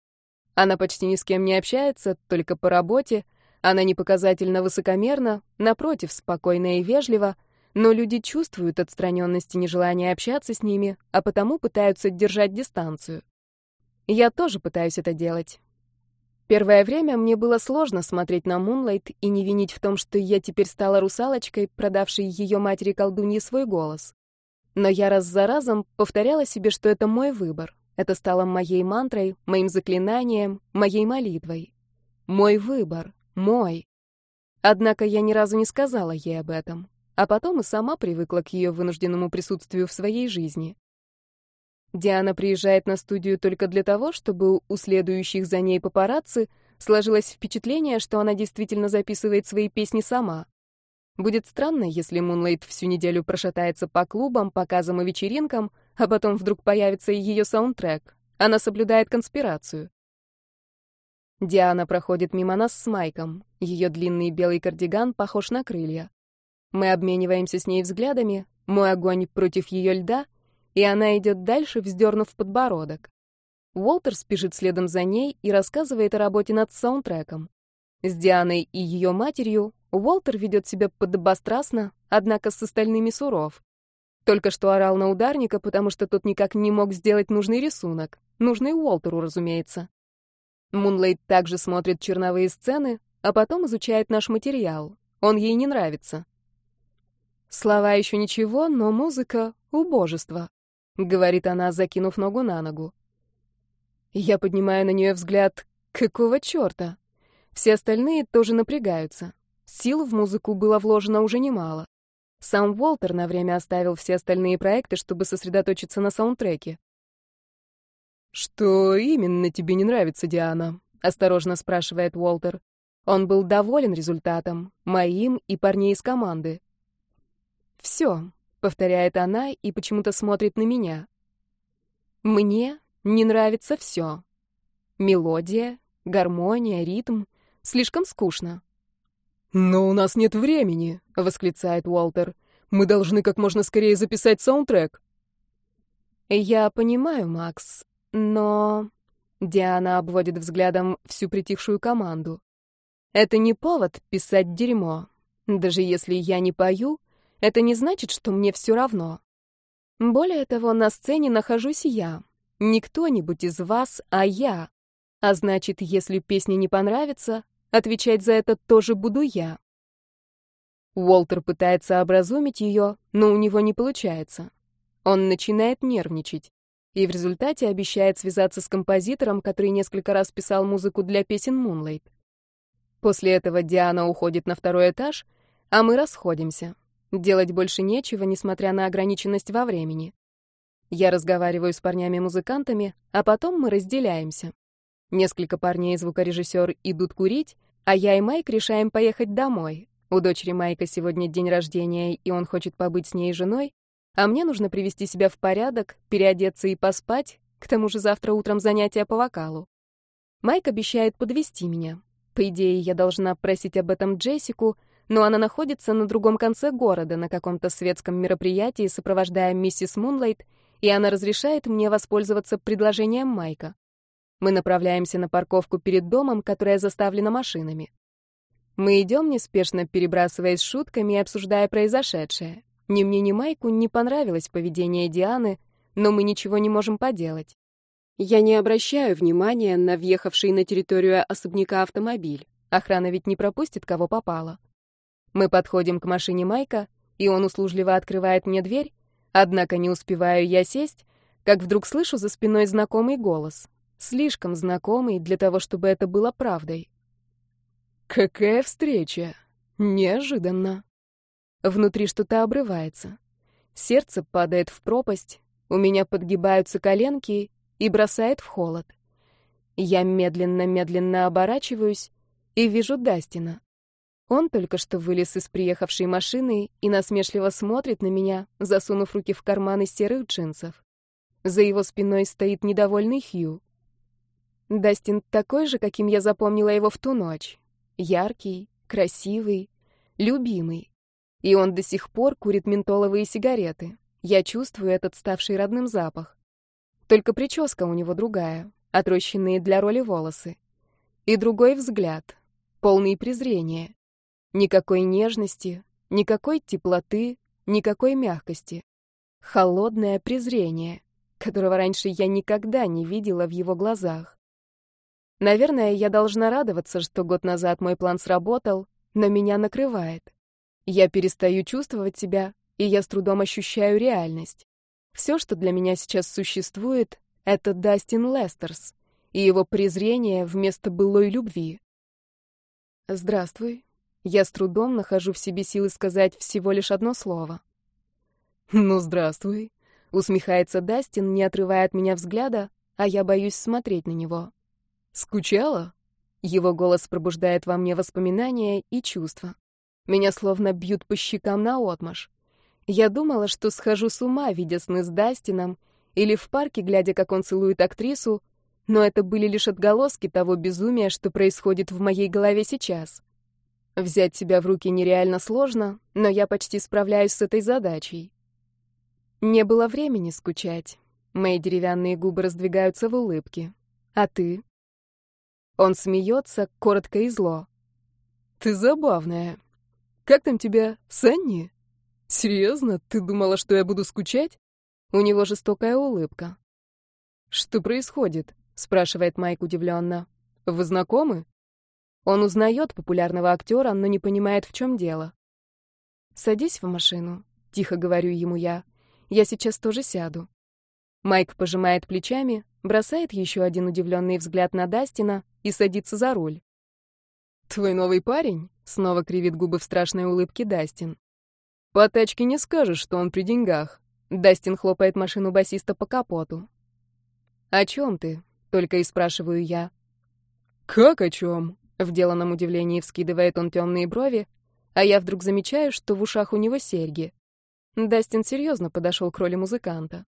Она почти ни с кем не общается, только по работе, она не показательно высокомерна, напротив, спокойна и вежлива, но люди чувствуют отстраненность и нежелание общаться с ними, а потому пытаются держать дистанцию. Я тоже пытаюсь это делать. Первое время мне было сложно смотреть на Мунлайт и не винить в том, что я теперь стала русалочкой, продавшей ее матери-колдуньи свой голос. Но я раз за разом повторяла себе, что это мой выбор. Это стало моей мантрой, моим заклинанием, моей молитвой. Мой выбор. Мой. Однако я ни разу не сказала ей об этом, а потом и сама привыкла к ее вынужденному присутствию в своей жизни. Диана приезжает на студию только для того, чтобы у следующих за ней папарацци сложилось впечатление, что она действительно записывает свои песни сама. Будет странно, если Мунлайт всю неделю прошатается по клубам, показам и вечеринкам, а потом вдруг появится и ее саундтрек. Она соблюдает конспирацию. Диана проходит мимо нас с Майком. Ее длинный белый кардиган похож на крылья. Мы обмениваемся с ней взглядами, мой огонь против ее льда — и она идет дальше, вздернув подбородок. Уолтер спешит следом за ней и рассказывает о работе над саундтреком. С Дианой и ее матерью Уолтер ведет себя подобострастно, однако с остальными суров. Только что орал на ударника, потому что тот никак не мог сделать нужный рисунок. Нужный Уолтеру, разумеется. Мунлейт также смотрит черновые сцены, а потом изучает наш материал. Он ей не нравится. Слова еще ничего, но музыка — убожество. — говорит она, закинув ногу на ногу. Я поднимаю на нее взгляд. Какого черта? Все остальные тоже напрягаются. Сил в музыку было вложено уже немало. Сам Уолтер на время оставил все остальные проекты, чтобы сосредоточиться на саундтреке. «Что именно тебе не нравится, Диана?» — осторожно спрашивает Уолтер. Он был доволен результатом, моим и парней из команды. «Все», — повторяет она и почему-то смотрит на меня. Мне не нравится все. Мелодия, гармония, ритм. Слишком скучно. «Но у нас нет времени», — восклицает Уолтер. «Мы должны как можно скорее записать саундтрек». «Я понимаю, Макс, но...» Диана обводит взглядом всю притихшую команду. «Это не повод писать дерьмо. Даже если я не пою, это не значит, что мне все равно. Более того, на сцене нахожусь я. Не кто-нибудь из вас, а я. А значит, если песня не понравится, отвечать за это тоже буду я. Уолтер пытается образумить ее, но у него не получается. Он начинает нервничать и в результате обещает связаться с композитором, который несколько раз писал музыку для песен Moonlight. После этого Диана уходит на второй этаж, а мы расходимся. Делать больше нечего, несмотря на ограниченность во времени. Я разговариваю с парнями-музыкантами, а потом мы разделяемся. Несколько парней и звукорежиссер идут курить, а я и Майк решаем поехать домой. У дочери Майка сегодня день рождения, и он хочет побыть с ней женой, а мне нужно привести себя в порядок, переодеться и поспать, к тому же завтра утром занятия по вокалу. Майк обещает подвести меня. По идее, я должна просить об этом Джессику, но она находится на другом конце города, на каком-то светском мероприятии, сопровождая миссис Мунлайт, и она разрешает мне воспользоваться предложением Майка. Мы направляемся на парковку перед домом, которая заставлена машинами. Мы идем, неспешно перебрасываясь шутками и обсуждая произошедшее. Ни мне, ни Майку не понравилось поведение Дианы, но мы ничего не можем поделать. Я не обращаю внимания на въехавший на территорию особняка автомобиль. Охрана ведь не пропустит, кого попало. Мы подходим к машине Майка, и он услужливо открывает мне дверь, однако не успеваю я сесть, как вдруг слышу за спиной знакомый голос. Слишком знакомый для того, чтобы это было правдой. Какая встреча! Неожиданно. Внутри что-то обрывается. Сердце падает в пропасть, у меня подгибаются коленки и бросает в холод. Я медленно-медленно оборачиваюсь и вижу Дастина. Он только что вылез из приехавшей машины и насмешливо смотрит на меня, засунув руки в карманы серых джинсов. За его спиной стоит недовольный Хью. Дастин такой же, каким я запомнила его в ту ночь. Яркий, красивый, любимый. И он до сих пор курит ментоловые сигареты. Я чувствую этот ставший родным запах. Только прическа у него другая, отрощенные для роли волосы. И другой взгляд, полный презрения. Никакой нежности, никакой теплоты, никакой мягкости. Холодное презрение, которого раньше я никогда не видела в его глазах. Наверное, я должна радоваться, что год назад мой план сработал, но меня накрывает. Я перестаю чувствовать себя, и я с трудом ощущаю реальность. Все, что для меня сейчас существует, это Дастин Лестерс и его презрение вместо былой любви. «Здравствуй». Я с трудом нахожу в себе силы сказать всего лишь одно слово. «Ну, здравствуй», — усмехается Дастин, не отрывая от меня взгляда, а я боюсь смотреть на него. «Скучала?» Его голос пробуждает во мне воспоминания и чувства. Меня словно бьют по щекам наотмашь. Я думала, что схожу с ума, видя сны с Дастином, или в парке, глядя, как он целует актрису, но это были лишь отголоски того безумия, что происходит в моей голове сейчас. Взять себя в руки нереально сложно, но я почти справляюсь с этой задачей. Не было времени скучать. Мои деревянные губы раздвигаются в улыбке. А ты? Он смеется, коротко и зло. Ты забавная. Как там тебя, Санни? Серьезно? Ты думала, что я буду скучать? У него жестокая улыбка. Что происходит? спрашивает Майк удивленно. Вы знакомы? Он узнает популярного актера, но не понимает, в чем дело. Садись в машину, тихо говорю ему я. Я сейчас тоже сяду. Майк пожимает плечами, бросает еще один удивленный взгляд на Дастина и садится за руль. «Твой новый парень?» — снова кривит губы в страшной улыбке Дастин. «По тачке не скажешь, что он при деньгах». Дастин хлопает машину басиста по капоту. «О чем ты?» — только и спрашиваю я. «Как о чем?» — в деланном удивлении вскидывает он темные брови, а я вдруг замечаю, что в ушах у него серьги. Дастин серьезно подошел к роли музыканта.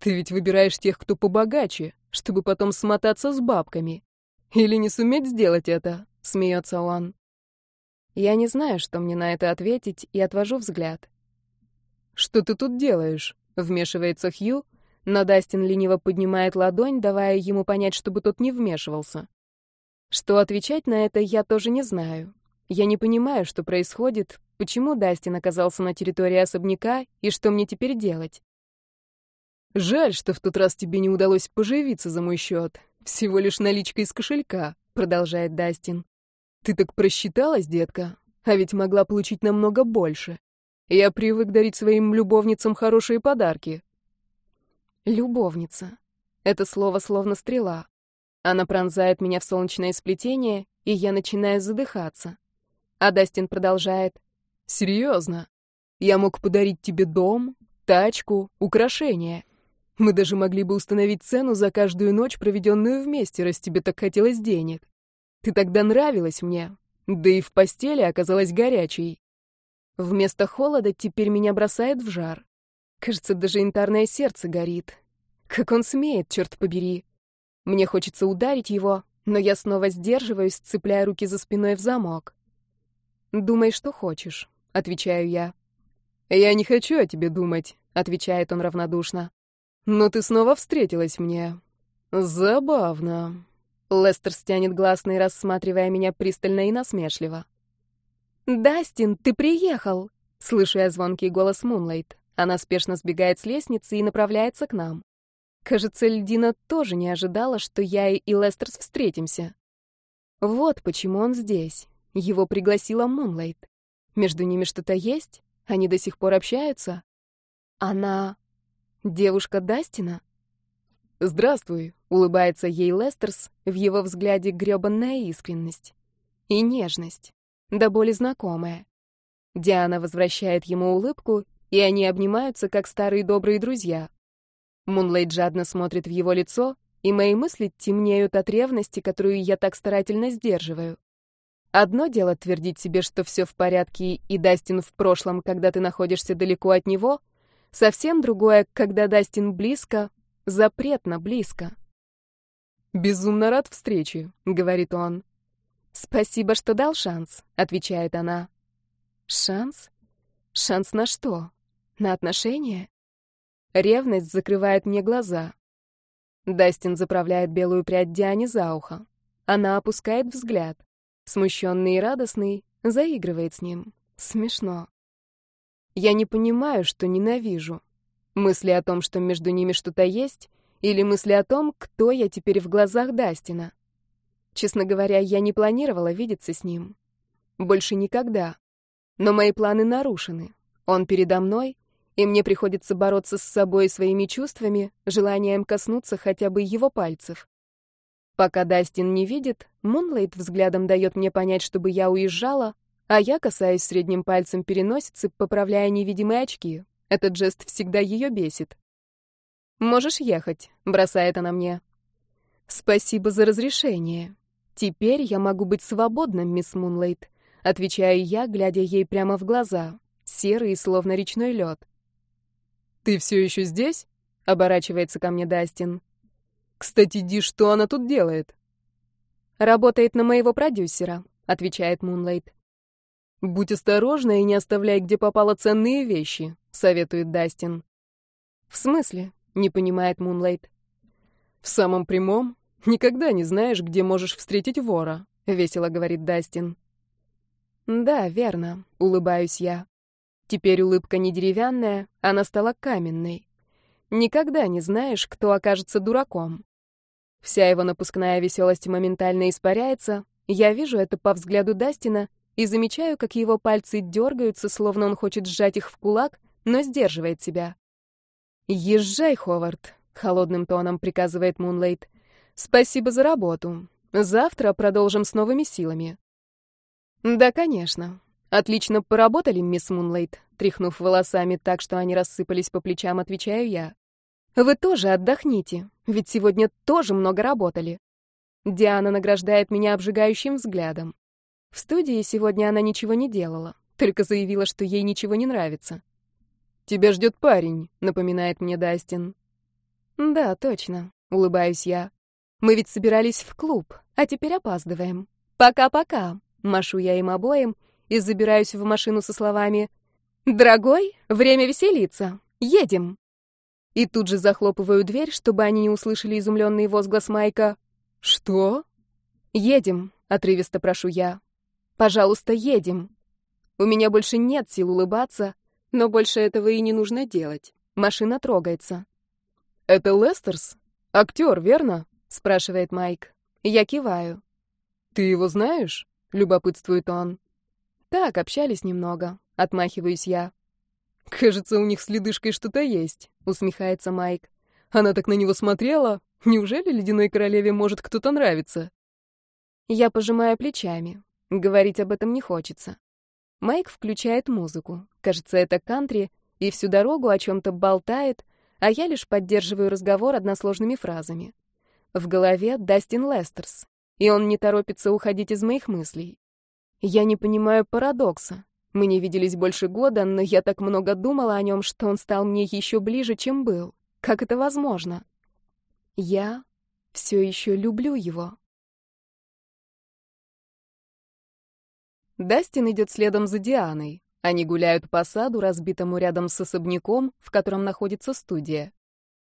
«Ты ведь выбираешь тех, кто побогаче, чтобы потом смотаться с бабками. Или не суметь сделать это?» — смеется он. Я не знаю, что мне на это ответить, и отвожу взгляд. «Что ты тут делаешь?» — вмешивается Хью, но Дастин лениво поднимает ладонь, давая ему понять, чтобы тот не вмешивался. Что отвечать на это, я тоже не знаю. Я не понимаю, что происходит, почему Дастин оказался на территории особняка и что мне теперь делать. «Жаль, что в тот раз тебе не удалось поживиться за мой счет. Всего лишь наличка из кошелька», — продолжает Дастин. «Ты так просчиталась, детка, а ведь могла получить намного больше. Я привык дарить своим любовницам хорошие подарки. Любовница. Это слово словно стрела. Она пронзает меня в солнечное сплетение, и я начинаю задыхаться. А Дастин продолжает. Серьезно? Я мог подарить тебе дом, тачку, украшения. Мы даже могли бы установить цену за каждую ночь, проведенную вместе, раз тебе так хотелось денег. Ты тогда нравилась мне, да и в постели оказалась горячей. Вместо холода теперь меня бросает в жар. Кажется, даже янтарное сердце горит. Как он смеет, черт побери. Мне хочется ударить его, но я снова сдерживаюсь, цепляя руки за спиной в замок. «Думай, что хочешь», — отвечаю я. «Я не хочу о тебе думать», — отвечает он равнодушно. «Но ты снова встретилась мне. Забавно». Лестер стянет гласный, рассматривая меня пристально и насмешливо. «Дастин, ты приехал!» Слышу я звонкий голос Мунлайт. Она спешно сбегает с лестницы и направляется к нам. Кажется, Льдина тоже не ожидала, что я и Лестерс встретимся. Вот почему он здесь. Его пригласила Мунлайт. Между ними что-то есть? Они до сих пор общаются? Она... девушка Дастина? «Здравствуй», — улыбается ей Лестерс, в его взгляде грёбанная искренность. И нежность до боли знакомая. Диана возвращает ему улыбку, и они обнимаются, как старые добрые друзья. Мунлейт жадно смотрит в его лицо, и мои мысли темнеют от ревности, которую я так старательно сдерживаю. Одно дело твердить себе, что все в порядке, и Дастин в прошлом, когда ты находишься далеко от него, совсем другое, когда Дастин близко, запретно близко. «Безумно рад встрече», — говорит он. «Спасибо, что дал шанс», — отвечает она. Шанс? Шанс на что? На отношения? Ревность закрывает мне глаза. Дастин заправляет белую прядь Диане за ухо. Она опускает взгляд. Смущенный и радостный, заигрывает с ним. Смешно. Я не понимаю, что ненавижу. Мысли о том, что между ними что-то есть, или мысли о том, кто я теперь в глазах Дастина. Честно говоря, я не планировала видеться с ним. Больше никогда. Но мои планы нарушены. Он передо мной, и мне приходится бороться с собой и своими чувствами, желанием коснуться хотя бы его пальцев. Пока Дастин не видит, Мунлайт взглядом дает мне понять, чтобы я уезжала, а я касаюсь средним пальцем переносицы, поправляя невидимые очки. Этот жест всегда ее бесит. «Можешь ехать», — бросает она мне. «Спасибо за разрешение. Теперь я могу быть свободна, мисс Мунлайт», — отвечаю я, глядя ей прямо в глаза, серые, словно речной лед. «Ты все еще здесь?» — оборачивается ко мне Дастин. «Кстати, Ди, что она тут делает?» «Работает на моего продюсера», — отвечает Мунлайт. «Будь осторожна и не оставляй, где попало ценные вещи», — советует Дастин. «В смысле?» — не понимает Мунлайт. «В самом прямом. Никогда не знаешь, где можешь встретить вора», — весело говорит Дастин. «Да, верно», — улыбаюсь я. Теперь улыбка не деревянная, она стала каменной. Никогда не знаешь, кто окажется дураком. Вся его напускная веселость моментально испаряется. Я вижу это по взгляду Дастина и замечаю, как его пальцы дергаются, словно он хочет сжать их в кулак, но сдерживает себя. «Езжай, Ховард», — холодным тоном приказывает Мунлейт. «Спасибо за работу. Завтра продолжим с новыми силами». «Да, конечно. Отлично поработали, мисс Мунлейт», тряхнув волосами так, что они рассыпались по плечам, отвечаю я. Вы тоже отдохните, ведь сегодня тоже много работали. Диана награждает меня обжигающим взглядом. В студии сегодня она ничего не делала, только заявила, что ей ничего не нравится. «Тебя ждет парень», — напоминает мне Дастин. «Да, точно», — улыбаюсь я. «Мы ведь собирались в клуб, а теперь опаздываем. Пока-пока», — машу я им обоим и забираюсь в машину со словами «Дорогой, время веселиться. Едем». И тут же захлопываю дверь, чтобы они не услышали изумленный возглас Майка. «Что?» «Едем», — отрывисто прошу я. «Пожалуйста, едем». У меня больше нет сил улыбаться, но больше этого и не нужно делать. Машина трогается. «Это Лестерс? Актер, верно?» — спрашивает Майк. Я киваю. «Ты его знаешь?» — любопытствует он. «Так, общались немного», — отмахиваюсь я. «Кажется, у них с ледышкой что-то есть», — усмехается Майк. «Она так на него смотрела. Неужели ледяной королеве может кто-то нравиться?» Я пожимаю плечами. Говорить об этом не хочется. Майк включает музыку. Кажется, это кантри, и всю дорогу о чем-то болтает, а я лишь поддерживаю разговор односложными фразами. В голове Дастин Лестерс, и он не торопится уходить из моих мыслей. Я не понимаю парадокса. Мы не виделись больше года, но я так много думала о нем, что он стал мне еще ближе, чем был. Как это возможно? Я все еще люблю его. Дастин идет следом за Дианой. Они гуляют по саду, разбитому рядом с особняком, в котором находится студия.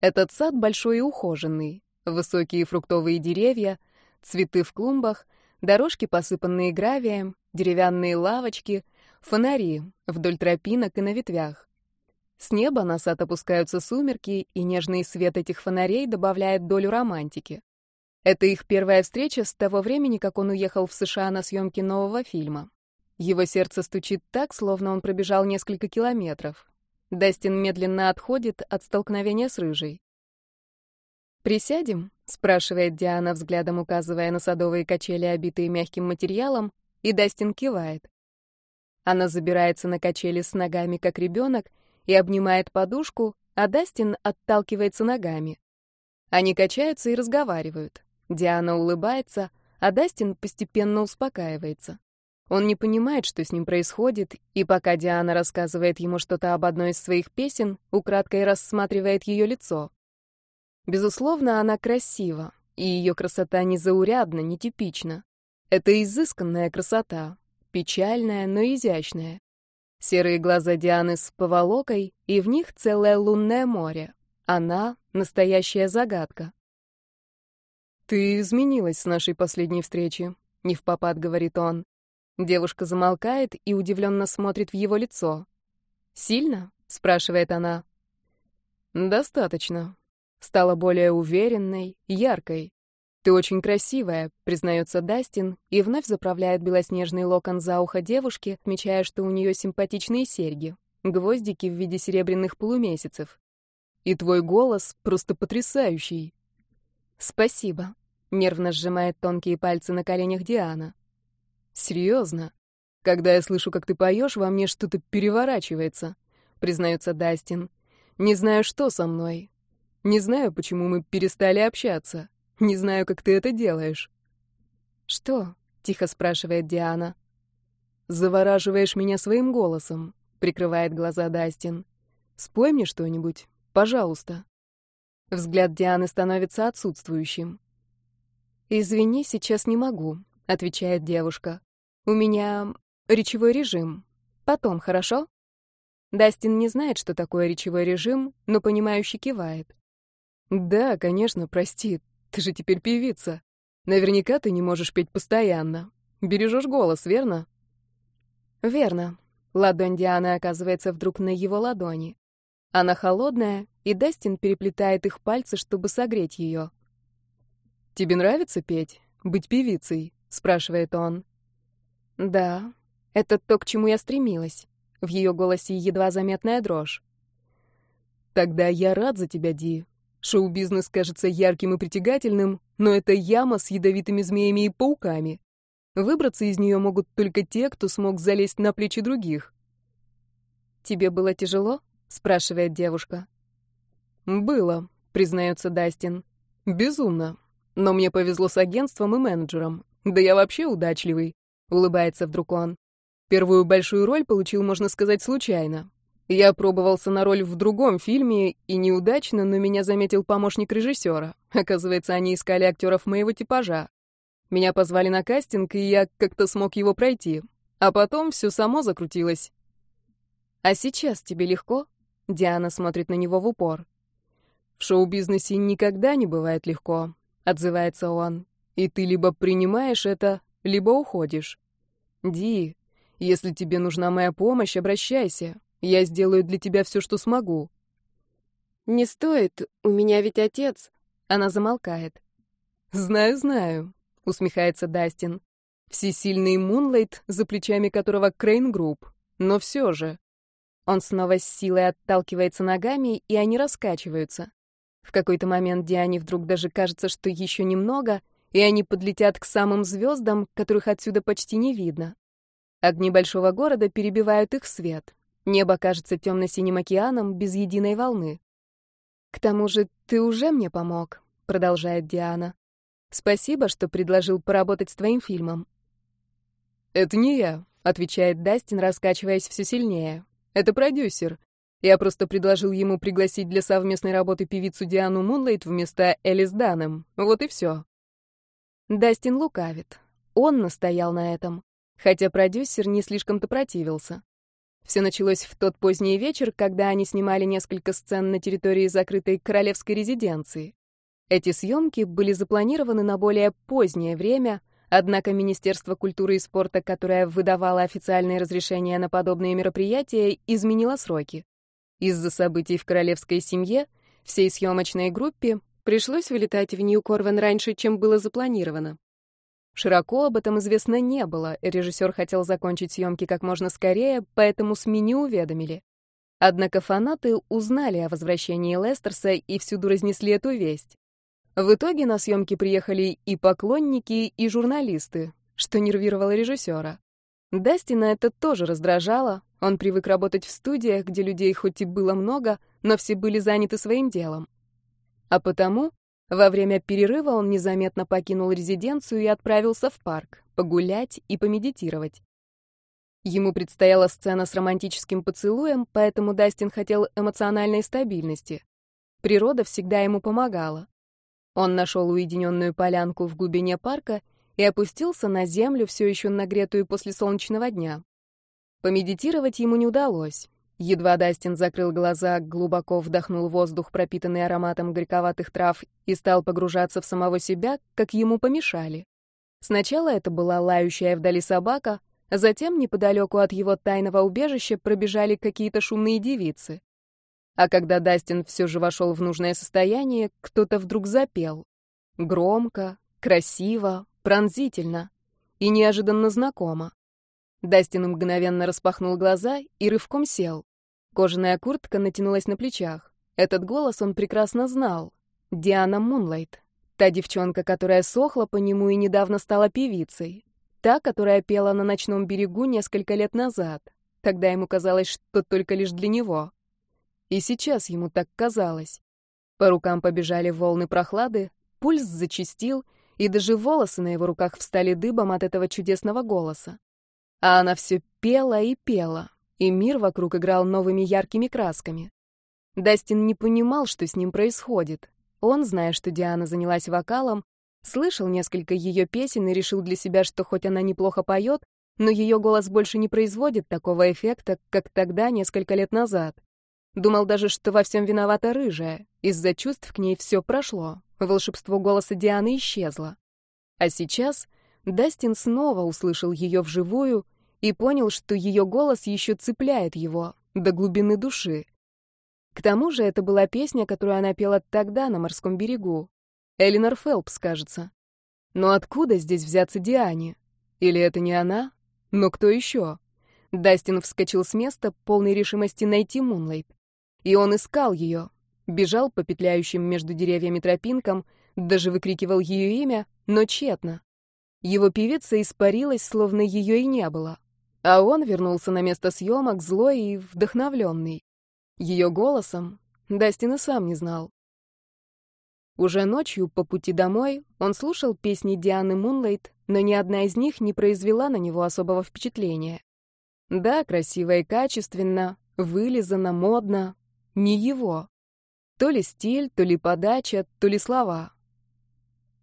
Этот сад большой и ухоженный. Высокие фруктовые деревья, цветы в клумбах, дорожки, посыпанные гравием, деревянные лавочки — Фонари вдоль тропинок и на ветвях. С неба на сад опускаются сумерки, и нежный свет этих фонарей добавляет долю романтики. Это их первая встреча с того времени, как он уехал в США на съемки нового фильма. Его сердце стучит так, словно он пробежал несколько километров. Дастин медленно отходит от столкновения с рыжей. «Присядем?» — спрашивает Диана, взглядом указывая на садовые качели, обитые мягким материалом, и Дастин кивает. Она забирается на качели с ногами, как ребенок, и обнимает подушку, а Дастин отталкивается ногами. Они качаются и разговаривают. Диана улыбается, а Дастин постепенно успокаивается. Он не понимает, что с ним происходит, и пока Диана рассказывает ему что-то об одной из своих песен, украдкой рассматривает ее лицо. Безусловно, она красива, и ее красота незаурядна, нетипична. Это изысканная красота, печальная, но изящная. Серые глаза Дианы с поволокой, и в них целое лунное море. Она — настоящая загадка. «Ты изменилась с нашей последней встречи», — не в попад говорит он. Девушка замолкает и удивленно смотрит в его лицо. «Сильно?» — спрашивает она. «Достаточно. Стала более уверенной, яркой. Ты очень красивая», — признается Дастин и вновь заправляет белоснежный локон за ухо девушки, отмечая, что у нее симпатичные серьги, гвоздики в виде серебряных полумесяцев. «И твой голос просто потрясающий». «Спасибо», — нервно сжимает тонкие пальцы на коленях Диана. Серьезно? Когда я слышу, как ты поешь, во мне что-то переворачивается, признается Дастин. Не знаю, что со мной. Не знаю, почему мы перестали общаться. Не знаю, как ты это делаешь. Что? тихо спрашивает Диана. Завораживаешь меня своим голосом, прикрывает глаза Дастин. Спой мне что-нибудь, пожалуйста. Взгляд Дианы становится отсутствующим. «Извини, сейчас не могу», — отвечает девушка. У меня речевой режим. Потом, хорошо? Дастин не знает, что такое речевой режим, но понимающе кивает. Да, конечно, прости. Ты же теперь певица. Наверняка ты не можешь петь постоянно. Бережешь голос, верно? Верно. Ладонь Дианы оказывается вдруг на его ладони. Она холодная, и Дастин переплетает их пальцы, чтобы согреть ее. «Тебе нравится петь? Быть певицей?» — спрашивает он. Да, это то, к чему я стремилась. В ее голосе едва заметная дрожь. Тогда я рад за тебя, Ди. Шоу-бизнес кажется ярким и притягательным, но это яма с ядовитыми змеями и пауками. Выбраться из нее могут только те, кто смог залезть на плечи других. «Тебе было тяжело?» — спрашивает девушка. «Было», — признается Дастин. «Безумно. Но мне повезло с агентством и менеджером. Да я вообще удачливый. — улыбается вдруг он. Первую большую роль получил, можно сказать, случайно. Я пробовался на роль в другом фильме, и неудачно, но меня заметил помощник режиссера. Оказывается, они искали актеров моего типажа. Меня позвали на кастинг, и я как-то смог его пройти. А потом все само закрутилось. «А сейчас тебе легко?» Диана смотрит на него в упор. «В шоу-бизнесе никогда не бывает легко», — отзывается он. «И ты либо принимаешь это, либо уходишь. Ди, если тебе нужна моя помощь, обращайся. Я сделаю для тебя все, что смогу. Не стоит, у меня ведь отец. Она замолкает. Знаю, знаю, усмехается Дастин. Всесильный Мунлайт, за плечами которого Крейн Групп. Но все же. Он снова с силой отталкивается ногами, и они раскачиваются. В какой-то момент Диане вдруг даже кажется, что еще немного — и они подлетят к самым звездам, которых отсюда почти не видно. Огни большого города перебивают их свет. Небо кажется темно-синим океаном без единой волны. «К тому же ты уже мне помог», — продолжает Диана. «Спасибо, что предложил поработать с твоим фильмом». «Это не я», — отвечает Дастин, раскачиваясь все сильнее. «Это продюсер. Я просто предложил ему пригласить для совместной работы певицу Диану Мунлайт вместо Элис Данем. Вот и все». Дастин лукавит. Он настоял на этом, хотя продюсер не слишком-то противился. Все началось в тот поздний вечер, когда они снимали несколько сцен на территории закрытой королевской резиденции. Эти съемки были запланированы на более позднее время, однако Министерство культуры и спорта, которое выдавало официальные разрешения на подобные мероприятия, изменило сроки. Из-за событий в королевской семье всей съемочной группе Пришлось вылетать в Нью-Корвен раньше, чем было запланировано. Широко об этом известно не было, режиссер хотел закончить съемки как можно скорее, поэтому СМИ не уведомили. Однако фанаты узнали о возвращении Лестерса и всюду разнесли эту весть. В итоге на съемки приехали и поклонники, и журналисты, что нервировало режиссера. Дастина это тоже раздражало, он привык работать в студиях, где людей хоть и было много, но все были заняты своим делом. А потому во время перерыва он незаметно покинул резиденцию и отправился в парк, погулять и помедитировать. Ему предстояла сцена с романтическим поцелуем, поэтому Дастин хотел эмоциональной стабильности. Природа всегда ему помогала. Он нашел уединенную полянку в глубине парка и опустился на землю, все еще нагретую после солнечного дня. Помедитировать ему не удалось. Едва Дастин закрыл глаза, глубоко вдохнул воздух, пропитанный ароматом горьковатых трав, и стал погружаться в самого себя, как ему помешали. Сначала это была лающая вдали собака, затем неподалеку от его тайного убежища пробежали какие-то шумные девицы. А когда Дастин все же вошел в нужное состояние, кто-то вдруг запел. Громко, красиво, пронзительно и неожиданно знакомо. Дастин мгновенно распахнул глаза и рывком сел. Кожаная куртка натянулась на плечах. Этот голос он прекрасно знал. Диана Мунлайт. Та девчонка, которая сохла по нему и недавно стала певицей. Та, которая пела на ночном берегу несколько лет назад. Тогда ему казалось, что только лишь для него. И сейчас ему так казалось. По рукам побежали волны прохлады, пульс зачастил, и даже волосы на его руках встали дыбом от этого чудесного голоса. А она все пела и пела, и мир вокруг играл новыми яркими красками. Дастин не понимал, что с ним происходит. Он, зная, что Диана занялась вокалом, слышал несколько ее песен и решил для себя, что хоть она неплохо поет, но ее голос больше не производит такого эффекта, как тогда, несколько лет назад. Думал даже, что во всем виновата рыжая. Из-за чувств к ней все прошло. Волшебство голоса Дианы исчезло. А сейчас Дастин снова услышал ее вживую и понял, что ее голос еще цепляет его до глубины души. К тому же это была песня, которую она пела тогда на морском берегу. Элинор Фелпс, кажется. Но откуда здесь взяться Диане? Или это не она? Но кто еще? Дастин вскочил с места, полной решимости найти Мунлайт. И он искал ее. Бежал по петляющим между деревьями тропинкам, даже выкрикивал ее имя, но тщетно. Его певица испарилась, словно ее и не было. А он вернулся на место съемок злой и вдохновленный. Ее голосом Дастин и сам не знал. Уже ночью, по пути домой, он слушал песни Дианы Мунлайт, но ни одна из них не произвела на него особого впечатления. Да, красиво и качественно, вылизано, модно. Не его. То ли стиль, то ли подача, то ли слова.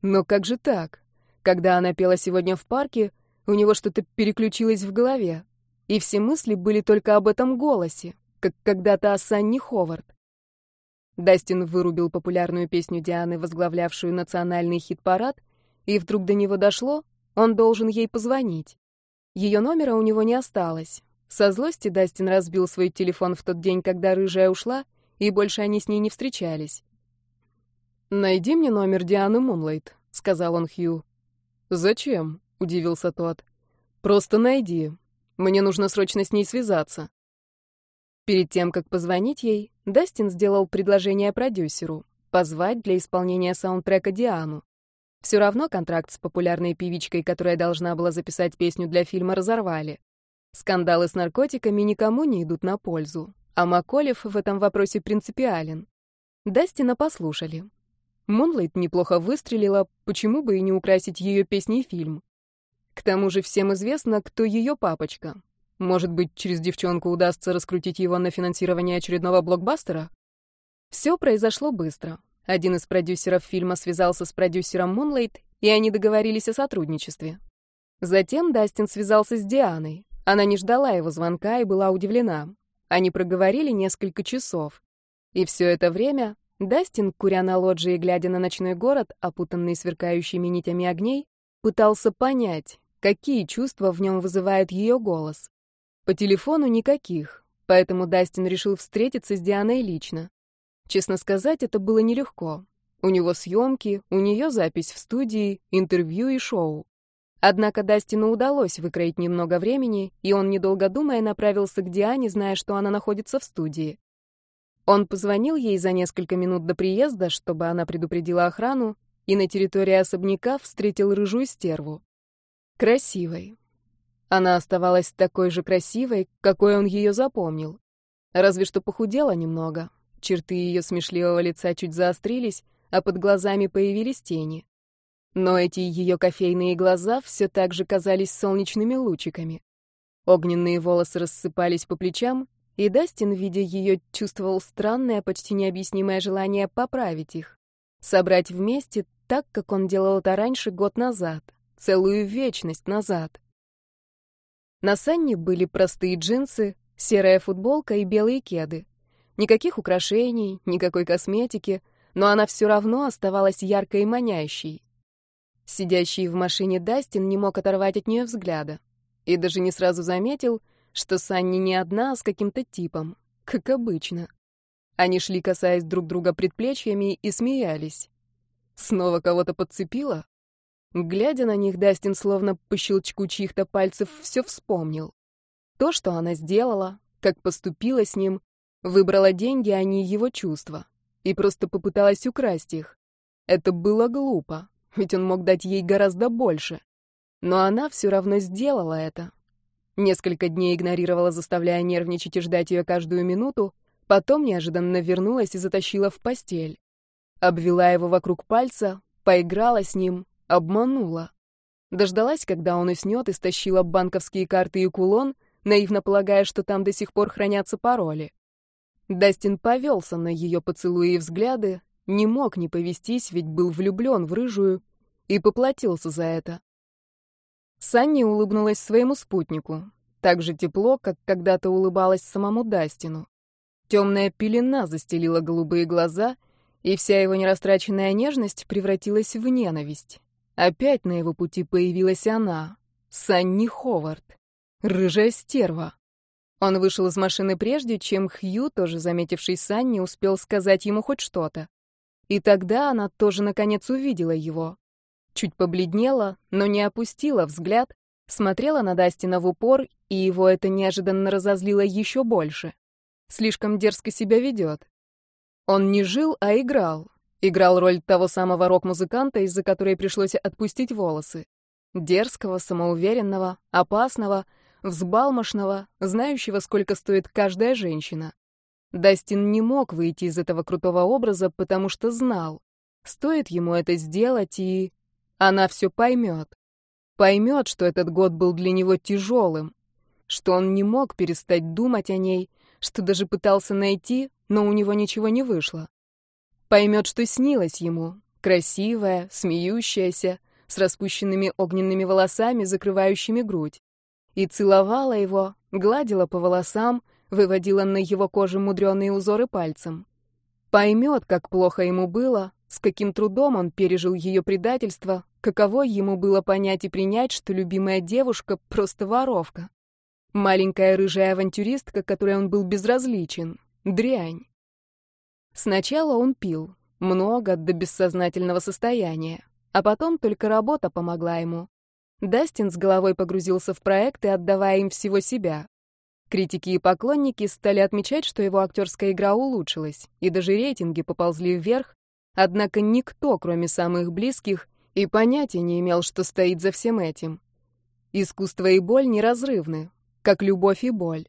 Но как же так? Когда она пела сегодня в парке, у него что-то переключилось в голове, и все мысли были только об этом голосе, как когда-то о Санни Ховард. Дастин вырубил популярную песню Дианы, возглавлявшую национальный хит-парад, и вдруг до него дошло, он должен ей позвонить. Ее номера у него не осталось. Со злости Дастин разбил свой телефон в тот день, когда рыжая ушла, и больше они с ней не встречались. «Найди мне номер Дианы Мунлайт», — сказал он Хью. «Зачем?» — удивился тот. «Просто найди. Мне нужно срочно с ней связаться». Перед тем, как позвонить ей, Дастин сделал предложение продюсеру — позвать для исполнения саундтрека Диану. Все равно контракт с популярной певичкой, которая должна была записать песню для фильма, разорвали. Скандалы с наркотиками никому не идут на пользу, а Маколев в этом вопросе принципиален. Дастина послушали. Мунлайт неплохо выстрелила, почему бы и не украсить ее песней фильм. К тому же всем известно, кто ее папочка. Может быть, через девчонку удастся раскрутить его на финансирование очередного блокбастера? Все произошло быстро. Один из продюсеров фильма связался с продюсером Мунлайт, и они договорились о сотрудничестве. Затем Дастин связался с Дианой. Она не ждала его звонка и была удивлена. Они проговорили несколько часов. И все это время Дастин, куря на лоджии, глядя на ночной город, опутанный сверкающими нитями огней, пытался понять, какие чувства в нем вызывает ее голос. По телефону никаких, поэтому Дастин решил встретиться с Дианой лично. Честно сказать, это было нелегко. У него съемки, у нее запись в студии, интервью и шоу. Однако Дастину удалось выкроить немного времени, и он, недолго думая, направился к Диане, зная, что она находится в студии. Он позвонил ей за несколько минут до приезда, чтобы она предупредила охрану, и на территории особняка встретил рыжую стерву. Красивой. Она оставалась такой же красивой, какой он ее запомнил. Разве что похудела немного. Черты ее смешливого лица чуть заострились, а под глазами появились тени. Но эти ее кофейные глаза все так же казались солнечными лучиками. Огненные волосы рассыпались по плечам, и Дастин, видя ее, чувствовал странное, почти необъяснимое желание поправить их. Собрать вместе так, как он делал это раньше год назад, целую вечность назад. На Санне были простые джинсы, серая футболка и белые кеды. Никаких украшений, никакой косметики, но она все равно оставалась яркой и манящей. Сидящий в машине Дастин не мог оторвать от нее взгляда и даже не сразу заметил, что Санни не одна, а с каким-то типом, как обычно. Они шли, касаясь друг друга предплечьями, и смеялись. Снова кого-то подцепила? Глядя на них, Дастин словно по щелчку чьих-то пальцев все вспомнил. То, что она сделала, как поступила с ним, выбрала деньги, а не его чувства, и просто попыталась украсть их. Это было глупо, ведь он мог дать ей гораздо больше. Но она все равно сделала это. Несколько дней игнорировала, заставляя нервничать и ждать ее каждую минуту, потом неожиданно вернулась и затащила в постель. Обвела его вокруг пальца, поиграла с ним, обманула. Дождалась, когда он уснет, и стащила банковские карты и кулон, наивно полагая, что там до сих пор хранятся пароли. Дастин повелся на ее поцелуи и взгляды, не мог не повестись, ведь был влюблен в рыжую, и поплатился за это. Санни улыбнулась своему спутнику, так же тепло, как когда-то улыбалась самому Дастину. Темная пелена застелила голубые глаза, и вся его нерастраченная нежность превратилась в ненависть. Опять на его пути появилась она, Санни Ховард, рыжая стерва. Он вышел из машины прежде, чем Хью, тоже заметивший Санни, успел сказать ему хоть что-то. И тогда она тоже наконец увидела его. Чуть побледнела, но не опустила взгляд, смотрела на Дастина в упор, и его это неожиданно разозлило еще больше. Слишком дерзко себя ведет. Он не жил, а играл. Играл роль того самого рок-музыканта, из-за которой пришлось отпустить волосы. Дерзкого, самоуверенного, опасного, взбалмошного, знающего, сколько стоит каждая женщина. Дастин не мог выйти из этого крутого образа, потому что знал, стоит ему это сделать, и она все поймет. Поймет, что этот год был для него тяжелым, что он не мог перестать думать о ней, что даже пытался найти, но у него ничего не вышло. Поймет, что снилось ему, красивая, смеющаяся, с распущенными огненными волосами, закрывающими грудь. И целовала его, гладила по волосам, выводила на его коже мудреные узоры пальцем. Поймет, как плохо ему было, с каким трудом он пережил ее предательство, каково ему было понять и принять, что любимая девушка — просто воровка. Маленькая рыжая авантюристка, которой он был безразличен. Дрянь. Сначала он пил. Много, до бессознательного состояния. А потом только работа помогла ему. Дастин с головой погрузился в проекты, отдавая им всего себя. Критики и поклонники стали отмечать, что его актерская игра улучшилась, и даже рейтинги поползли вверх, Однако никто, кроме самых близких, и понятия не имел, что стоит за всем этим. Искусство и боль неразрывны, как любовь и боль.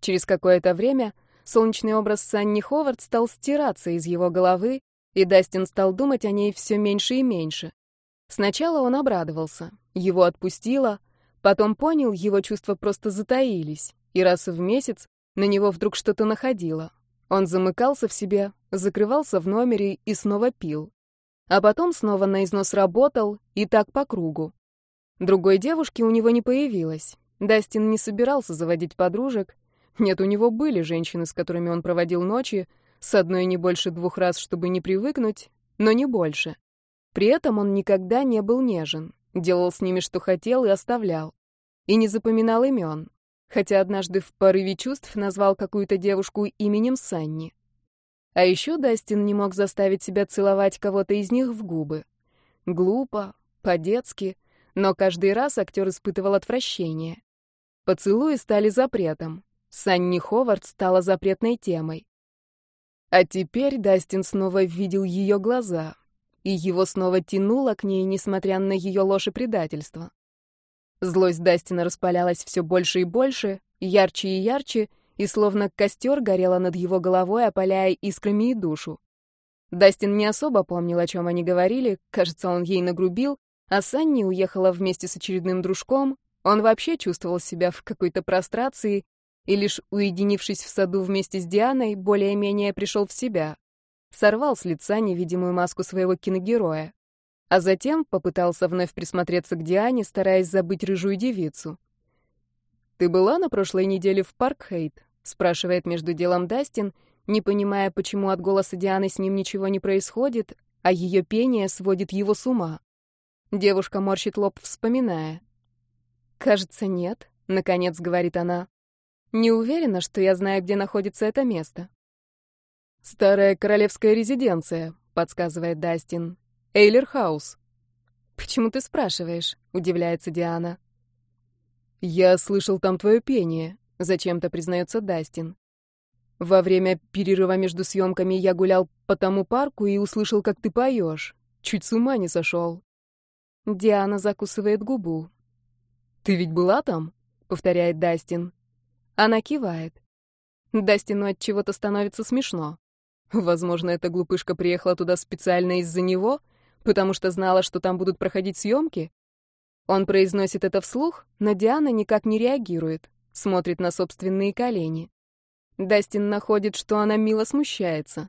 Через какое-то время солнечный образ Санни Ховард стал стираться из его головы, и Дастин стал думать о ней все меньше и меньше. Сначала он обрадовался, его отпустило, потом понял, его чувства просто затаились, и раз в месяц на него вдруг что-то находило. Он замыкался в себе, закрывался в номере и снова пил. А потом снова на износ работал, и так по кругу. Другой девушки у него не появилось. Дастин не собирался заводить подружек. Нет, у него были женщины, с которыми он проводил ночи, с одной не больше двух раз, чтобы не привыкнуть, но не больше. При этом он никогда не был нежен, делал с ними, что хотел, и оставлял. И не запоминал имен хотя однажды в порыве чувств назвал какую-то девушку именем Санни. А еще Дастин не мог заставить себя целовать кого-то из них в губы. Глупо, по-детски, но каждый раз актер испытывал отвращение. Поцелуи стали запретом. Санни Ховард стала запретной темой. А теперь Дастин снова видел ее глаза, и его снова тянуло к ней, несмотря на ее ложь и предательство. Злость Дастина распалялась все больше и больше, ярче и ярче, и словно костер горела над его головой, опаляя искрами и душу. Дастин не особо помнил, о чем они говорили, кажется, он ей нагрубил, а Санни уехала вместе с очередным дружком, он вообще чувствовал себя в какой-то прострации, и лишь уединившись в саду вместе с Дианой, более-менее пришел в себя. Сорвал с лица невидимую маску своего киногероя а затем попытался вновь присмотреться к Диане, стараясь забыть рыжую девицу. «Ты была на прошлой неделе в Паркхейт?» — спрашивает между делом Дастин, не понимая, почему от голоса Дианы с ним ничего не происходит, а ее пение сводит его с ума. Девушка морщит лоб, вспоминая. «Кажется, нет», — наконец говорит она. «Не уверена, что я знаю, где находится это место». «Старая королевская резиденция», — подсказывает Дастин. «Эйлер Хаус». «Почему ты спрашиваешь?» — удивляется Диана. «Я слышал там твое пение», — зачем-то признается Дастин. «Во время перерыва между съемками я гулял по тому парку и услышал, как ты поешь. Чуть с ума не сошел». Диана закусывает губу. «Ты ведь была там?» — повторяет Дастин. Она кивает. Дастину от чего-то становится смешно. Возможно, эта глупышка приехала туда специально из-за него, потому что знала, что там будут проходить съемки. Он произносит это вслух, но Диана никак не реагирует, смотрит на собственные колени. Дастин находит, что она мило смущается.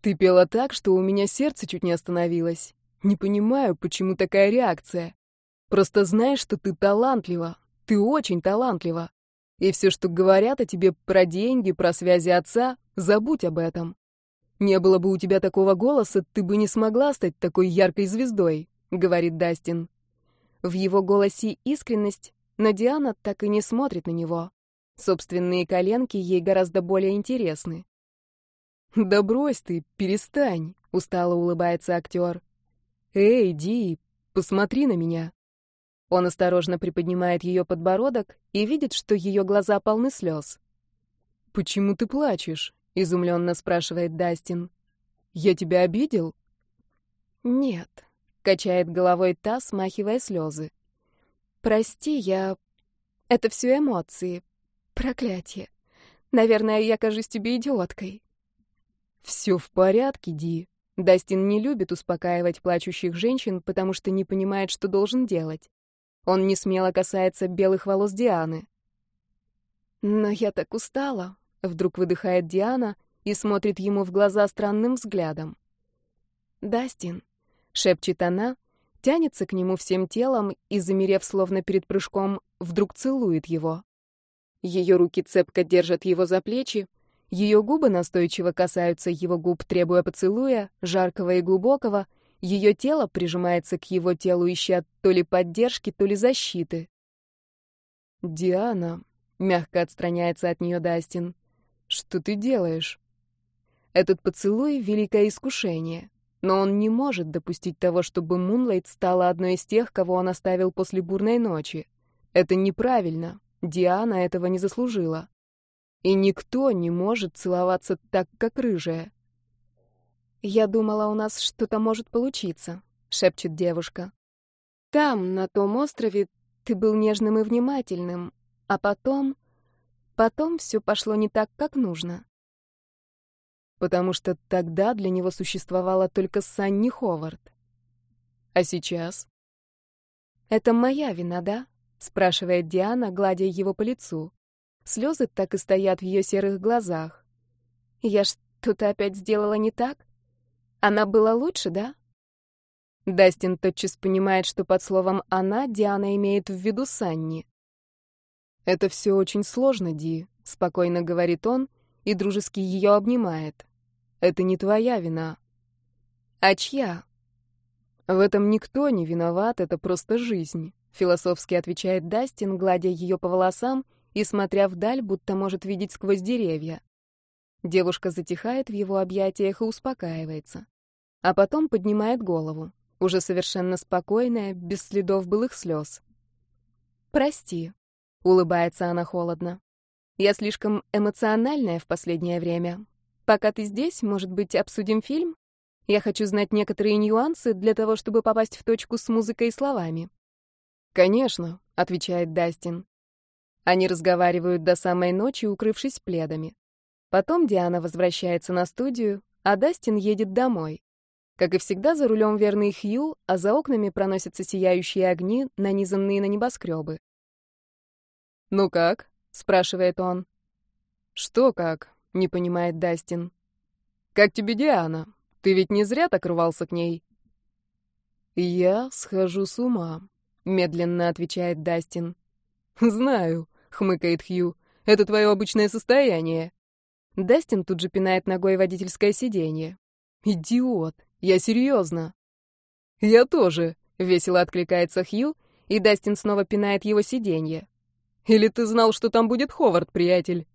«Ты пела так, что у меня сердце чуть не остановилось. Не понимаю, почему такая реакция. Просто знаешь, что ты талантлива. Ты очень талантлива. И все, что говорят о тебе про деньги, про связи отца, забудь об этом. Не было бы у тебя такого голоса, ты бы не смогла стать такой яркой звездой», — говорит Дастин. В его голосе искренность, но Диана так и не смотрит на него. Собственные коленки ей гораздо более интересны. «Да брось ты, перестань», — устало улыбается актер. «Эй, Ди, посмотри на меня». Он осторожно приподнимает ее подбородок и видит, что ее глаза полны слез. «Почему ты плачешь?» — изумленно спрашивает Дастин. «Я тебя обидел?» «Нет», Качает головой та, смахивая слезы. Прости, я... Это все эмоции. Проклятие. Наверное, я кажусь тебе идиоткой. Все в порядке, Ди. Дастин не любит успокаивать плачущих женщин, потому что не понимает, что должен делать. Он не смело касается белых волос Дианы. «Но я так устала», — вдруг выдыхает Диана и смотрит ему в глаза странным взглядом. «Дастин, шепчет она, тянется к нему всем телом и, замерев словно перед прыжком, вдруг целует его. Ее руки цепко держат его за плечи, ее губы настойчиво касаются его губ, требуя поцелуя, жаркого и глубокого, ее тело прижимается к его телу, ища то ли поддержки, то ли защиты. «Диана», — мягко отстраняется от нее Дастин, — «что ты делаешь?» Этот поцелуй — великое искушение. Но он не может допустить того, чтобы Мунлайт стала одной из тех, кого он оставил после бурной ночи. Это неправильно. Диана этого не заслужила. И никто не может целоваться так, как рыжая. «Я думала, у нас что-то может получиться», — шепчет девушка. «Там, на том острове, ты был нежным и внимательным, а потом... Потом все пошло не так, как нужно потому что тогда для него существовала только Санни Ховард. А сейчас? «Это моя вина, да?» — спрашивает Диана, гладя его по лицу. Слезы так и стоят в ее серых глазах. «Я что-то опять сделала не так? Она была лучше, да?» Дастин тотчас понимает, что под словом «она» Диана имеет в виду Санни. «Это все очень сложно, Ди», — спокойно говорит он и дружески ее обнимает. Это не твоя вина. А чья? В этом никто не виноват, это просто жизнь, философски отвечает Дастин, гладя ее по волосам и смотря вдаль, будто может видеть сквозь деревья. Девушка затихает в его объятиях и успокаивается. А потом поднимает голову, уже совершенно спокойная, без следов былых слез. «Прости», — улыбается она холодно. «Я слишком эмоциональная в последнее время. Пока ты здесь, может быть, обсудим фильм? Я хочу знать некоторые нюансы для того, чтобы попасть в точку с музыкой и словами. Конечно, отвечает Дастин. Они разговаривают до самой ночи, укрывшись пледами. Потом Диана возвращается на студию, а Дастин едет домой. Как и всегда, за рулем верный Хью, а за окнами проносятся сияющие огни, нанизанные на небоскребы. «Ну как?» — спрашивает он. «Что как?» — не понимает Дастин. «Как тебе Диана? Ты ведь не зря так рвался к ней?» «Я схожу с ума», — медленно отвечает Дастин. «Знаю», — хмыкает Хью. «Это твое обычное состояние». Дастин тут же пинает ногой водительское сиденье. «Идиот! Я серьезно!» «Я тоже!» — весело откликается Хью, и Дастин снова пинает его сиденье. «Или ты знал, что там будет Ховард, приятель?»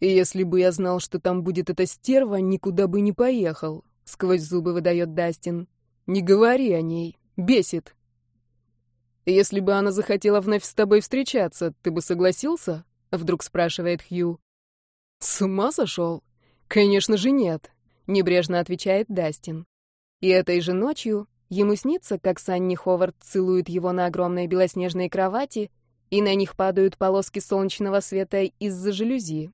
И «Если бы я знал, что там будет эта стерва, никуда бы не поехал», — сквозь зубы выдает Дастин. «Не говори о ней. Бесит». «Если бы она захотела вновь с тобой встречаться, ты бы согласился?» — вдруг спрашивает Хью. «С ума сошел? Конечно же нет», — небрежно отвечает Дастин. И этой же ночью ему снится, как Санни Ховард целует его на огромной белоснежной кровати, и на них падают полоски солнечного света из-за жалюзи.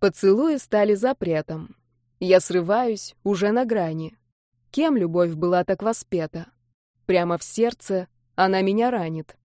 Поцелуи стали запретом. Я срываюсь, уже на грани. Кем любовь была так воспета? Прямо в сердце она меня ранит.